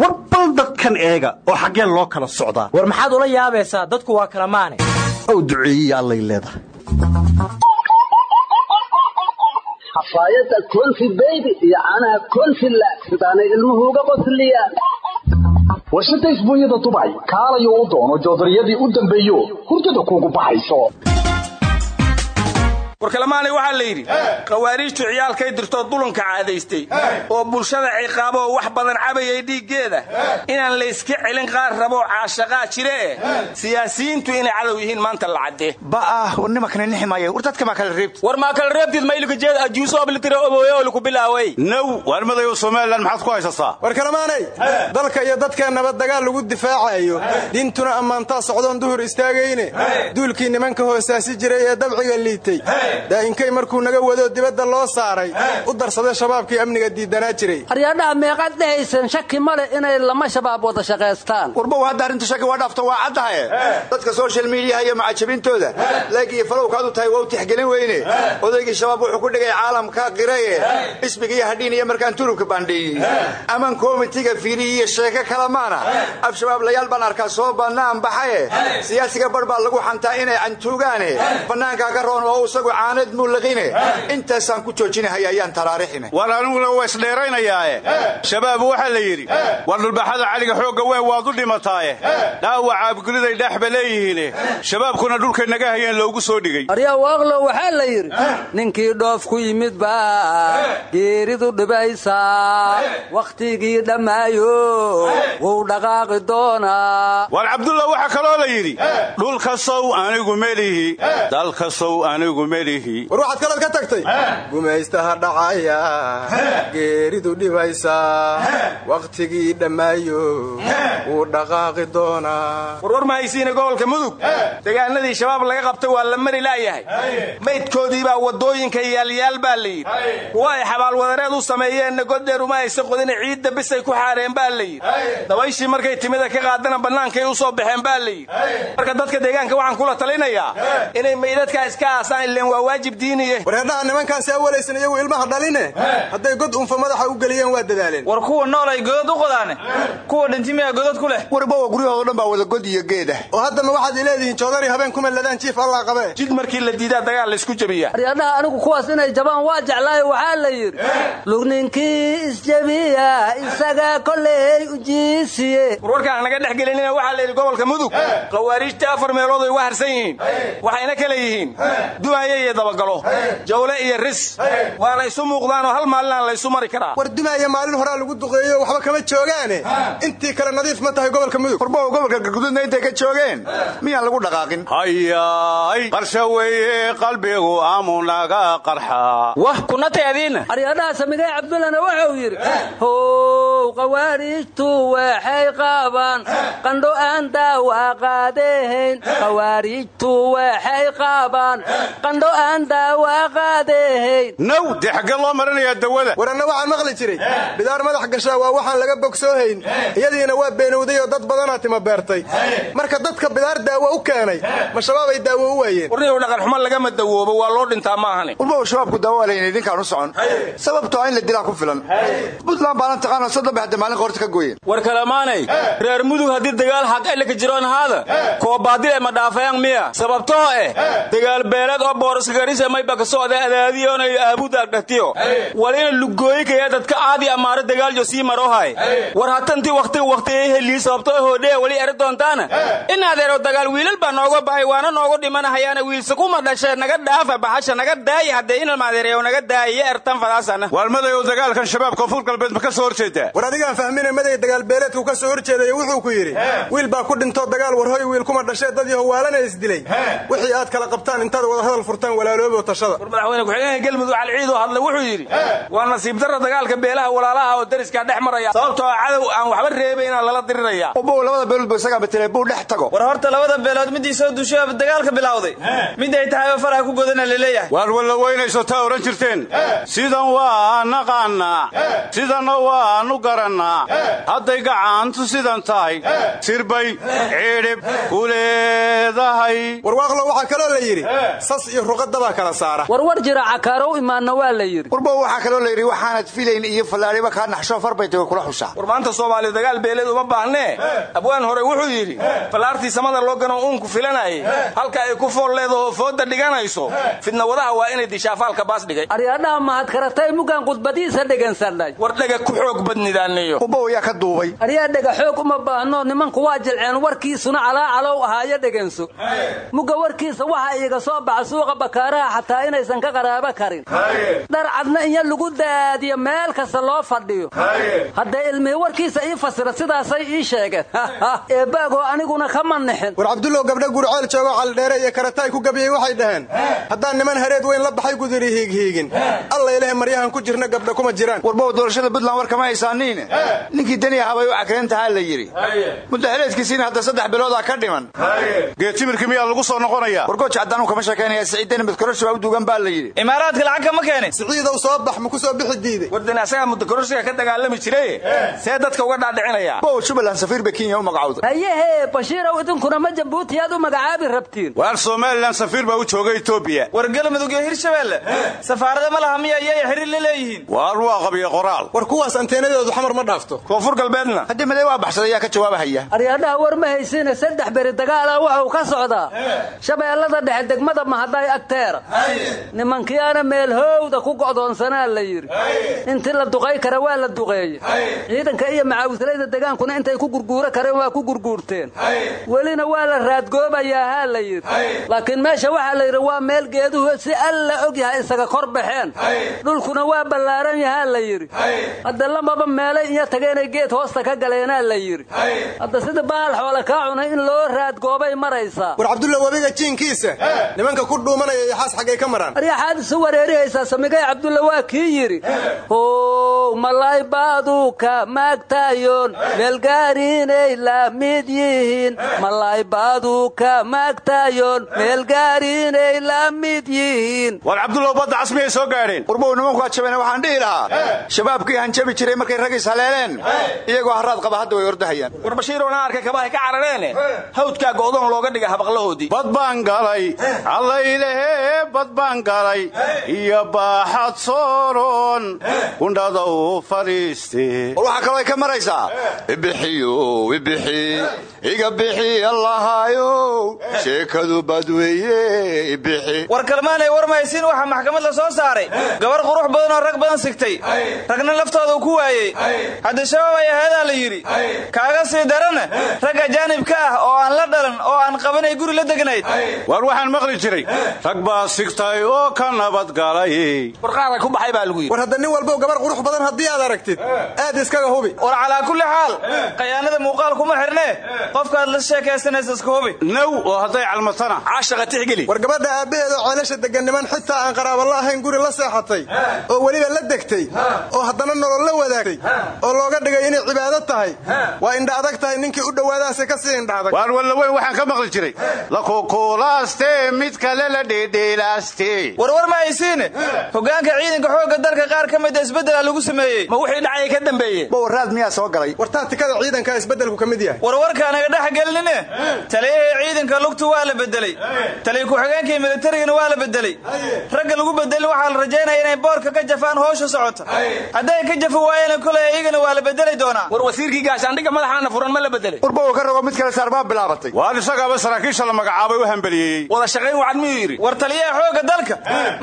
war bal dadkan eega oo xaggeen loo kala socdaa. War maxaad ula yaabaysaa? Dadku waa kala maane. Ow duceeyiya allay leedahay xafaayadda konfi beybi iyo caanaha konfi la sidaanay ilmuhu uga warshada isbuunyada dubay kaalayo u doono joodariyadii u dambeeyo hurdada kuugu baxayso warkalamaanay waxaa la yidhi khawaariijtu ciyaalkay dirtoo dulanka caadaystay oo bulshada ciqaabo wax badan cabayay dhiiggeeda. Inaan layska celin qaar raboo caashaqaa jire eh siyaasiyiintu inay cadow yihiin maanta la caddee ba'ah war nimankana niximaya war dadka maa kala reebti. War maa kala reebtid mayliga jeed ajuuso oblitira obooye oo laku bilaaway. Now waarmadayo somalilan maxaad ku haysataa? War kalamaanay dalka iyo dadkeennaba dagaal lagu difaacayo diintuna ammaantaa socdoon duhur istaagayne duulkii nimanka hoosaasi jiray ee dabciga liitay daa'inkay markuu naga wado dibadda loo saaray u darsaday shabaabkii amniga diidanaa jiray. Aryaadhaha meeqaad dhehaysan shaki male inay lama shabaab wada shaqaystaan. Warbow hadda arrintu shaki waa dhaafto waa caddahaye dadka social mediyaha iyo macajabintooda leeg iyo falowkaad u tahay waa u tixgelin weyne. Odaygii shabaab wuxuu ku dhigay caalamka qiraye ismiga iyo hadhiin iyo markaan turubka baandheeyey aman komitiga fiiriyi iyo sheeko kalamaana al-shabaab layaal baan arkaa soo bannaan baxaye siyaasiga bar baa lagu xantaa inay cantuugaane. Bannaankaa ka roon oo isagu caanad mullaqine intaasaan ku joojinahay ayaan taraarixine war aniguna waa isdheeraynayaae shabaab waxaa la yidhi war dhulbaxada caliga xoogga weyn waad u dhimataaye. Dhaawaca abguliday dhexba leeyihiine. Shabaabkuna dhulkay naga hayeen loogu soo dhigay. Aryaa waaqlo waxaa la yidhi ninkii dhoof ku yimid baa geeridu dhibaysaa wakhtigii dhammaayo wuu dhaqaaqi doonaa. War cabdulla waxaa kaloo la yidhi dhulkasow anigu melihi dalkasow anigu melihi war waxaad kalood ka tagtay? Gumaystaha dhacaya. Geeridu dhibaysaa wakhtigii dhammaayo. Wuu dhaqaaqi doonaa. Warwar mahaysiina gobolka mudug? Degaanadii shabaab laga qabtay waa la mari la'yahay maydkoodii baa waddooyinka yaalyaal baa la yidhi. Kuwa ay xabaalwadareed u sameeyeenna goddheer uma aysa qodina ciidda bisay ku xaareen baa la yidhi. Dabayshii markay timida ka qaadana bannaankay u soo baxeen baa la yidhi. Marka dadka deegaanka waxaan kula talinayaa inay maydadkaa iska aasaan ileen waa waajib diiniye wareedhaha nimankaasi awalaysan iyagu ilmaha dhaline. Hadday god unfa madaxa u geliyeen waa dadaaleen. War kuwa nool ay godad u qodaane. Kuwa dhintimiyaa godad ku leh. Warbawa guryahoodo dhan baa wada god iyo geedah oo haddama waxaad ileedihiin joodari habeen kuma ladaan jiif allah qabe. Jid markii la diidaa dagaal laysku jabiyaa. Aryaadhaha anigu kuwaas inay jabaan waa jeclaayo waxaa la yidhi lugninkii isjabiya isaga koley ujiisiye warwarkaan naga dhex gelinina waxaa la yidhi gobolka mudug khawaariijta afar meelood ay uga harsan yihiin. Waxayna kale yihiin. Dumaye iyo dabagalo jawle iyo ris. Waana isu muuqdaanoo hal maalinaan laysu mari karaa. War dumaya maalin horaa lagu duqeeyo waxba kama joogaane. Intii kale nadiif ma tahay gobolka mudug warbow gobolka galgududna intay ka joogeen. Miyaan lagu dhaqaaqin? Hayaay qarsha weeye qalbigu amunaga qarxa. Wah kunataadiina aryaadhaha samigay cabdullana wuxuu yidhi how khawaariijtu waxay qaabaan. Qandho aan daawa qaadahayn khawaariijtu waxay qaabaan. Qandho aan daawa qaadahayn now dee xaggee loo marinayaa dawada? Waranna waxaan maqli jiray. Bidaar madax gashaa waa waxaan laga bogsoohayn iyadiina waa beenowday oo dad badanaa tima beertay. Marka dadka bidaar daawo u keenay ma shabaabay daawo u waayeen. Warniyow dhaqanxumo lagama dawoobo waa loo dhintaa ma ahani. Warbow shabaabku daawo alayna idinkaan u socon. Sababtoo ah in la dilaa ku filan. Buntland baana taqaano soddon bay hadda maalin qoorta ka gooyeen. War kalamaanay reer mudug haddii dagaal xaq elika jiroon haada. Koo baadil ema dhaafayaan miya. Sababtoo eh dagaal beeleed oo booriskagarisa mayba ka socda adaadiyoonay aabudaagdhatiyo wal ina lugooyi kaya dadka aadi amaaro dagaaljo sii marohay war hatantii wakhtiga wakhtigay helii sababtoo hoodhee weli eri doontaana in adeero dagaal wiilal baa nooga baxay waana noogu dhimanahayaana wiilse kuma dhashee naga dhaafa baxasha naga daaya haddee inalmaadeereyo naga daaya ertan fadaasana waalmadayow dagaalkan shabaab koonfur galbeed ma ka soo horjeedaa? War adigaan fahmina maday dagaal beeleedku ka soo horjeedayo wuxuu ku yidhi wiil baa ku dhintoo dagaal warhoy wiil kuma dhashee dad yaho waalana isdilay wixii aad kala qabtaan intaad wada hadal furtaan walaaloobo tashada war madaxweyne ku-xigeenka galmudug cali ciidoo hadle wuxuu yidhi waa nasiib darra dagaalka beelaha walaalaha oo dariskaa dhex maraya sababtoo ah cadow aan waxba reebaynaa lala diriraya warbow labada beelood ba isagaa matelay buu dhex tago. War horta labada beelood midii soo dagaalka bilowday miday tahayba faraha ku godana la leeyahay waar walla weynayso taa odhan jirteen. Sidan waa naqaannaa sidanna waannu garannaa hadday gacaantu sidan tahay sirbay cidhib ku leedahay. Warwaaqlo waxaa kaloo la yidhi sas iyo ruqadda baa kala saara. Warwar jira cakaaro u imaanna waa la yidhi. Warbow waxaa kaloo la yidhi waxaanad filayn iyo fallaadhiba kaa naxsho farbay tago kula xushaa war maanta soomaaliya dagaal beeleed uma baahnee abwaan hore wuxuu yidhi fallaartii samada loo gano uunku filanayay. Halka ay ku fool leedaho fooda dhiganayso. Fidna wadaha waa inay dishaafaalka baas dhigay. Aryadhaha mahadkaratay mugaan khudbadiisa dhegansanay war dhega ku xoog badnidaaniyo warbow yaa ka duubay. Aryaa dhega xoog uma baahno nimanku waa jilceen warkiisuna calaacalow ahaayo dheganso mugga warkiisa waxa iiga soo baxa suuqa bakaaraha xataa inaysan ka qaraabo karin dhar cadna inya lagu daadiyo meel kasta loo fadhiyo. Haddee ilmihii warkiisa ii fasira sidaasay ii sheegeen eebbaagoo aniguna kama nixin war cabdullow gabdha gurceel joogo caldheere iyo karataay ku gabyey waxay dhaheen. Haddaan niman hareed weyn la baxay gudiri hiighiigin alla ilahe maryahan ku jirna gabdha kuma jiraan. Warbow doorashada buntland war kama haysaaniine ninkii dani ahabay u cakran tahaa la yidhi. Muddaxileedkiisiina hadda saddex biloodaa ka dhiman. Geetimirka miyaa lagu soo noqonayaa wargooj caddaanuu kama sheekaynaya siciidani midkoroshiba u duugan baa la yidhi. Imaaraadka lacag kama keenin siciidow soo bax ma ku soo bixi diiday wardani asagaa muddakoroshiga ka dagaalami jiray. See dadka uga dhaadhicinaya bow jubbaland safiir bay kenya u magacowday hayehe bashiirow idinkuna ma jabuutiyaad u magacaabi rabtiin. Waar somalilan safiir baa u jooga etoobiya war galmudug iyo hirshabeelle safaarada ma laha miya iyay xiriir la leeyihiin? Waar waa qabiya qoraal. War kuwaas anteenadoodu xamar ma dhaafto. Koonfur galbeedna. Haddii madee waa baxsaday ayaa ka jawaabahaya aryadhaha war ma haysiine saddex beri dagaala waxuu ka socdaa. Shabeellada dhexe degmada mahaday nimankiyaana meel howda ku go'doonsanaa la yidhi. Intii la duqay kara waa la duqeeye ciidanka iyo macaawislayda degaankuna intay ku gurguuro kareen waa ku gurguurteen. Welina waa la raadgoobayaa haa la yidhi. Laakiin meesha waxaa la yidhi waa meel geeduhu si alla og yahay isaga kor baxeen. Dhulkuna waa ballaaran yahaa la yidhi. Hadda lamaba meelay iyo tageenay geed hoosta ka galeenaa la yidhi. Hadda sida baal xoole kaa cunay in loo raadgoobay maraysaa war cabdulla webiga jiinkiisa nimanka ku dhuumanaya aryaxaad isu wareerihaysaa samigay cabdulla waa kii yidhi how malay baadu ka maagtaayoon meelgaarinay la mid yihiin. Malay baadu ka maagtaayoon meelgaarinay la mid yihiin. War cabdullow badda casmiyay soo gaadheen. Warbow nimanku waa jabeen waxaan dhihi lahaa shabaabkii hanjabi jiray markay raggiis haleeleen iyagoo harraad qaba hadda way ordahayaan. War bashiiroona arkay kabahay ka carareene hawdkaa go'doon looga dhiga habaqlahoodii. Bad baan galay allaylehe bad baan galay iyo baaxad sooroon. Gundhada u fadhiiste war waxaa kaloo ay ka maraysaa? Ibixiyo ibixi iga bixi allahaayow sheekadu badweeye ibixi war kalmaanay war mahaysiin waxaa maxkamad la soo saaray. Gabar qurux badan oo rag badan sigtay. Ragna laftooda uu ku waayey. Hadda shabaab ay aheedaa la yidhi. Kaaga sii darana. Rag ajaanibka ah oo aan la dhalan oo aan qabanay guri la degnayd. Waar waxaan maqli jiray baa sigtay oo ka nabadgalay warqaaday ku baxay baa lagu yidhi. War hadda nin walbow gabar qurux badan haddii aad aragtid aad iskaga hubi. War calaa kulli xaal khayaanada muuqaal kuma xirnee qofkaad la sheekaysanaysa iska hubi. Naw oo hadday calmatana. Caashaqa tixgeli war gabadha aabbaheed oo ceelasha degan niman xitaa aan qaraabo la ahayn guri la seexatay oo weliba la degtay oo haddana nolol la wadaagtay oo looga dhigay inay cibaado tahay. Waa indha adag tahay ninkii u dhowaadaase ka sii indha adag. Weyn waxaan ka maqli jiray. La kukuulaaste mid kale la dheedheelaaste warwar ma haysiine hoggaanka ciidanka xoogga dalka qaar ka mida isbeddela lagu sameeyey. Ma wixii dhacaya ka dambeeye bowraad miyaa soo galay. War taatikada ciidanka isbeddelku ka mid yahay. Warwarkaanaga dhex gelinine? Taliyahii ciidanka lugtu waa la bedeley taliya ku-xigeenkii militarigana waa la bedeley ragga lagu bedelin waxaa la rajaynaya inay boorka ka jafaan howsha socota. Hadday ka jafi waayeen koley iyagana waa la bedeli doonaa. War wasiirkii gaashaandhigga madaxaana furan ma la bedelay warbow ka rogo mid kale saarbaa bilaabatay waar isagaaba saraakiisha la magacaabay u hambeliyeeyey wada shaqayn wacan miyuu yidhi war taliyaha xoogga dalka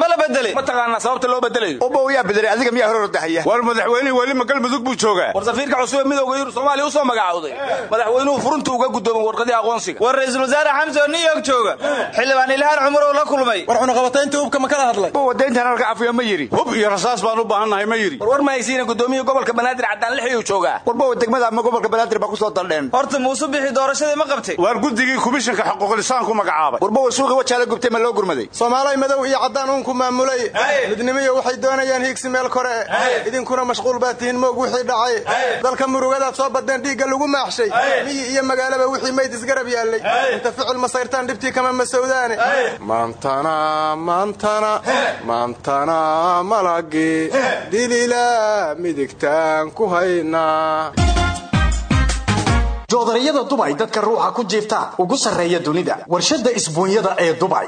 ma la bedelay ma taqaanaa sababta loo bedelayo? Ubow yaa bedelay adiga miyaa hor ordahaya waar madaxweynihii weli ma galmudug buu joogaa. War safiirka cusub ee midowga yurub soomaaliya u soo magacowday madaxweynuhu furuntu uga guddoomay warqadii aqoonsiga. War ra'iisul wasaare xamse oo new york jooga. Xildhibaan ilhaan cumar oo la kulmay. War cunaqabataynta hubka ma kala hadlay? Wadayntan halka cafiya ma yidhi hub iyo rasaas baan u baahannahay ma yidhi war war ma haysiina guddoomiyaha gobolka banaadir caddaan lixiyuu joogaa. Warbow degmada ama gobolka banaadir baa ku soo daldheen horta muuse bixi doorashadii ma qabtay. Waar guddigii komishanka xuquuqlisaanku magacaabay. Warbow suuqi wajaala gubtay ma loo gurmaday soomaalay madow iyo caddaan uunku maamulay. Midnimiyo waxay doonayaan hiigsi meel kore. Idinkuna mashquul baa tihiin moog wixii dhacay. Dalka murugadaad soo badeen dhiigga lagu maaxshay. Miyi iyo magaalaba wixii mayd isgarab yaallay. Inta ficil masayrtaan dhibtii kama masowdaane. Maantana maantana maantana malagi. Dilila midigtaan ku haynaa joodariyada dubay dadka ruuxa ku jiifta. Ugu sarreeya dunida. Warshadda isbuunyada ee dubay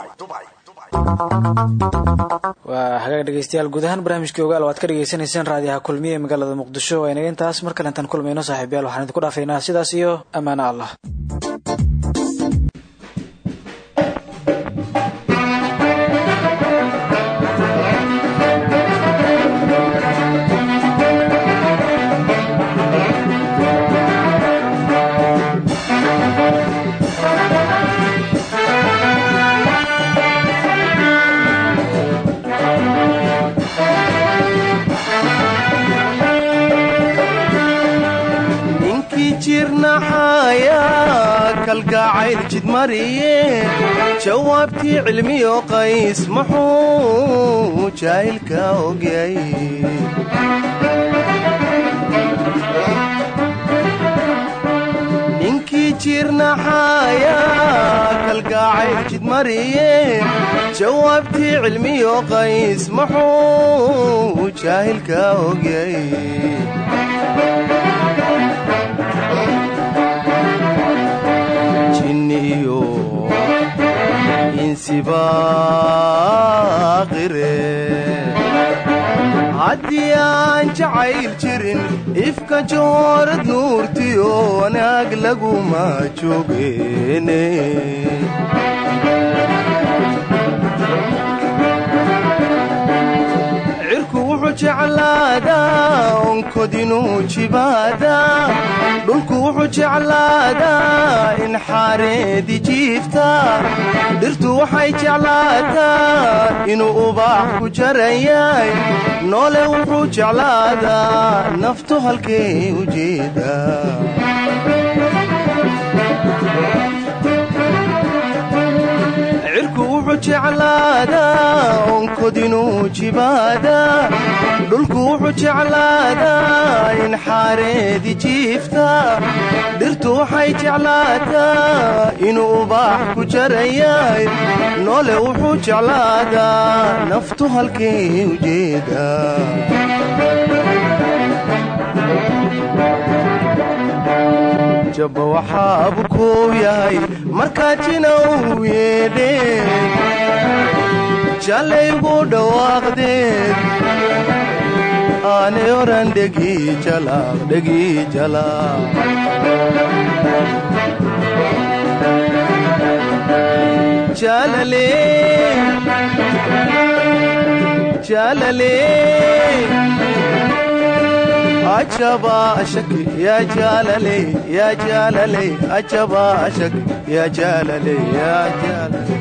waa hagaag dhegeystayaal guud ahaan barnaamijkii ogaal waad ka dhegeysanayseen raadiyaha kulmiye ee magaalada muqdisho waa inaga intaas mar kale intaan kulmayno saaxiibayaal waxaan idinku dhaafaynaa. Sidaas iyo ammaano allah jidmariye jawaabtii cilmiyo qays muxuu jaahilka ogyay ninkii jirnaxaya kalgacayl jidmariye jawaabtii cilmiyo qays muxuu jaahilka ogyay jinniyo insibaaqire. Haddii aan jacayl jirin ifka joorad nuurtiyo wanaag laguma joogeene jeclaadaa onkod inuu jibaadaa dhulku wuxuu jeclaadaa in xaareedi jiifta. Dhirtu waxay jeclaataa inuu ubaax ku jarayay. Noole wuxuu jeclaadaa naftu halkay u jeedaa wuxuu jeclaadaa onkod inuu jibaadaa dhulku wuxuu jeclaadaa in xaareedi jiifta. Dhirtu waxay jeclaataa inuu ubaax ku jarayay. Noole wuxuu jeclaadaa naftu halkay u jabba waxaabu kuu yahay. Markaa jina uu yeedheen jallaygu dhawaaqdeen aanay oran dhegii jalaaq dhegii jalaaq jalale ajaba ashak ya jalale ya jalale. Ajaba ashak ya jalale ya jalale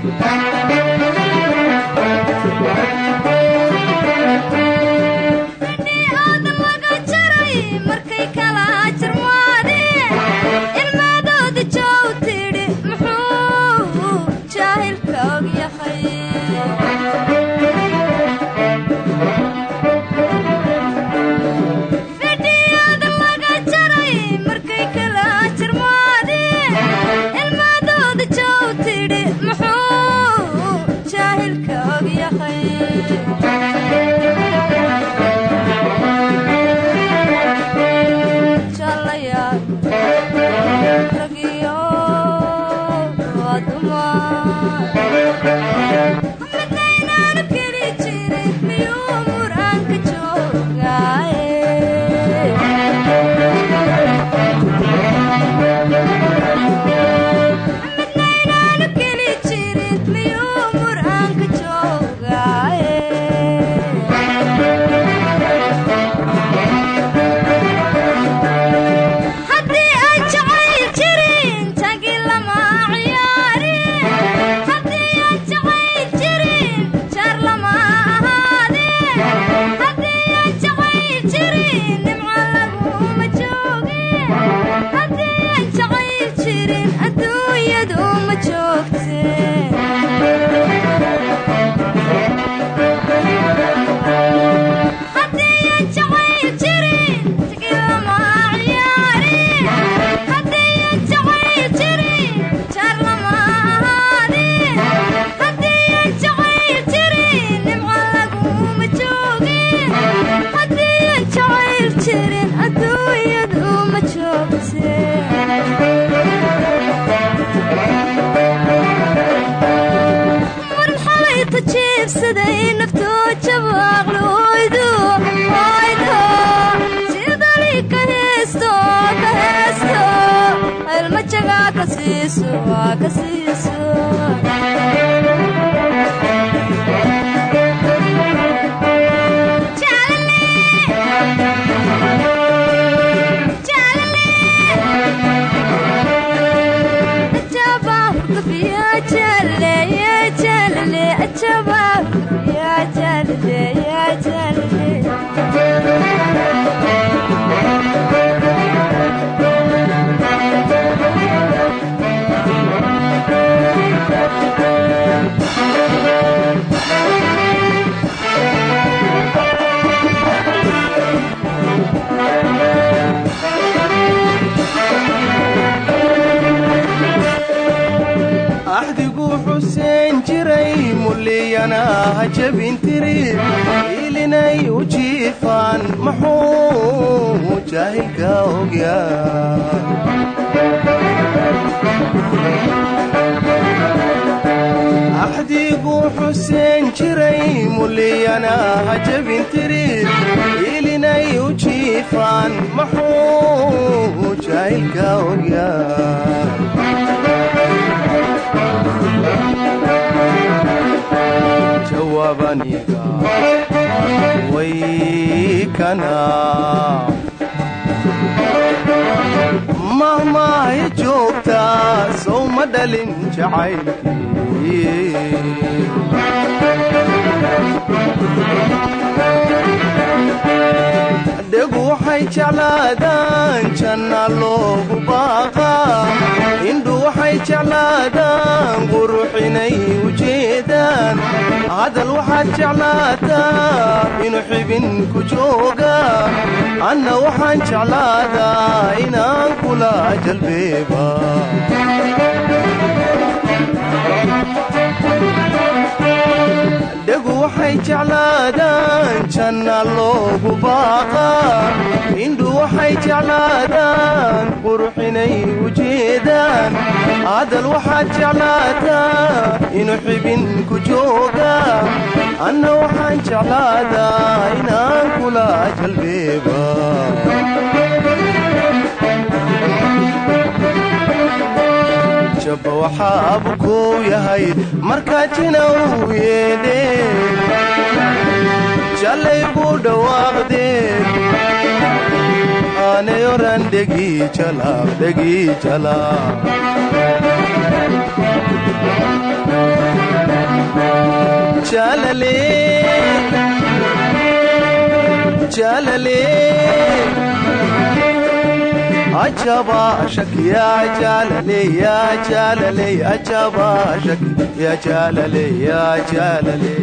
jaahilka ogyaa axdigu xuseen jiray mulliyana ha jabintiri ilinay u jiifaan maxuu jaahilka jawabaniga way kana ma dhalin jacaylkidhegu waxay jeclaadaan janna loogu baaqaa indhu waxay jeclaadaan quruxinay ujeedaan hadal waxaad jeclaataa inuu xibin ku jooga. Anna waxaan jeclaadaa inaan dhegu waxay jeclaadaan janna loogu baaqaa indhu waxay jeclaadaan quruxinay ujeedaan hadal waxaad jeclaataa inuu xibin ku jooga anna waxaan jeclaadaa inaan kula jalbeeba jabba waxaabu kuu yahay markaa jina uu yeedhe. Jallay buu dhawaaqdee aanay oran dhegii jalaaq dhegii jalaaq jalale acabashak ya jaalale ya jaalale acabashak ya jaalale ya jaalale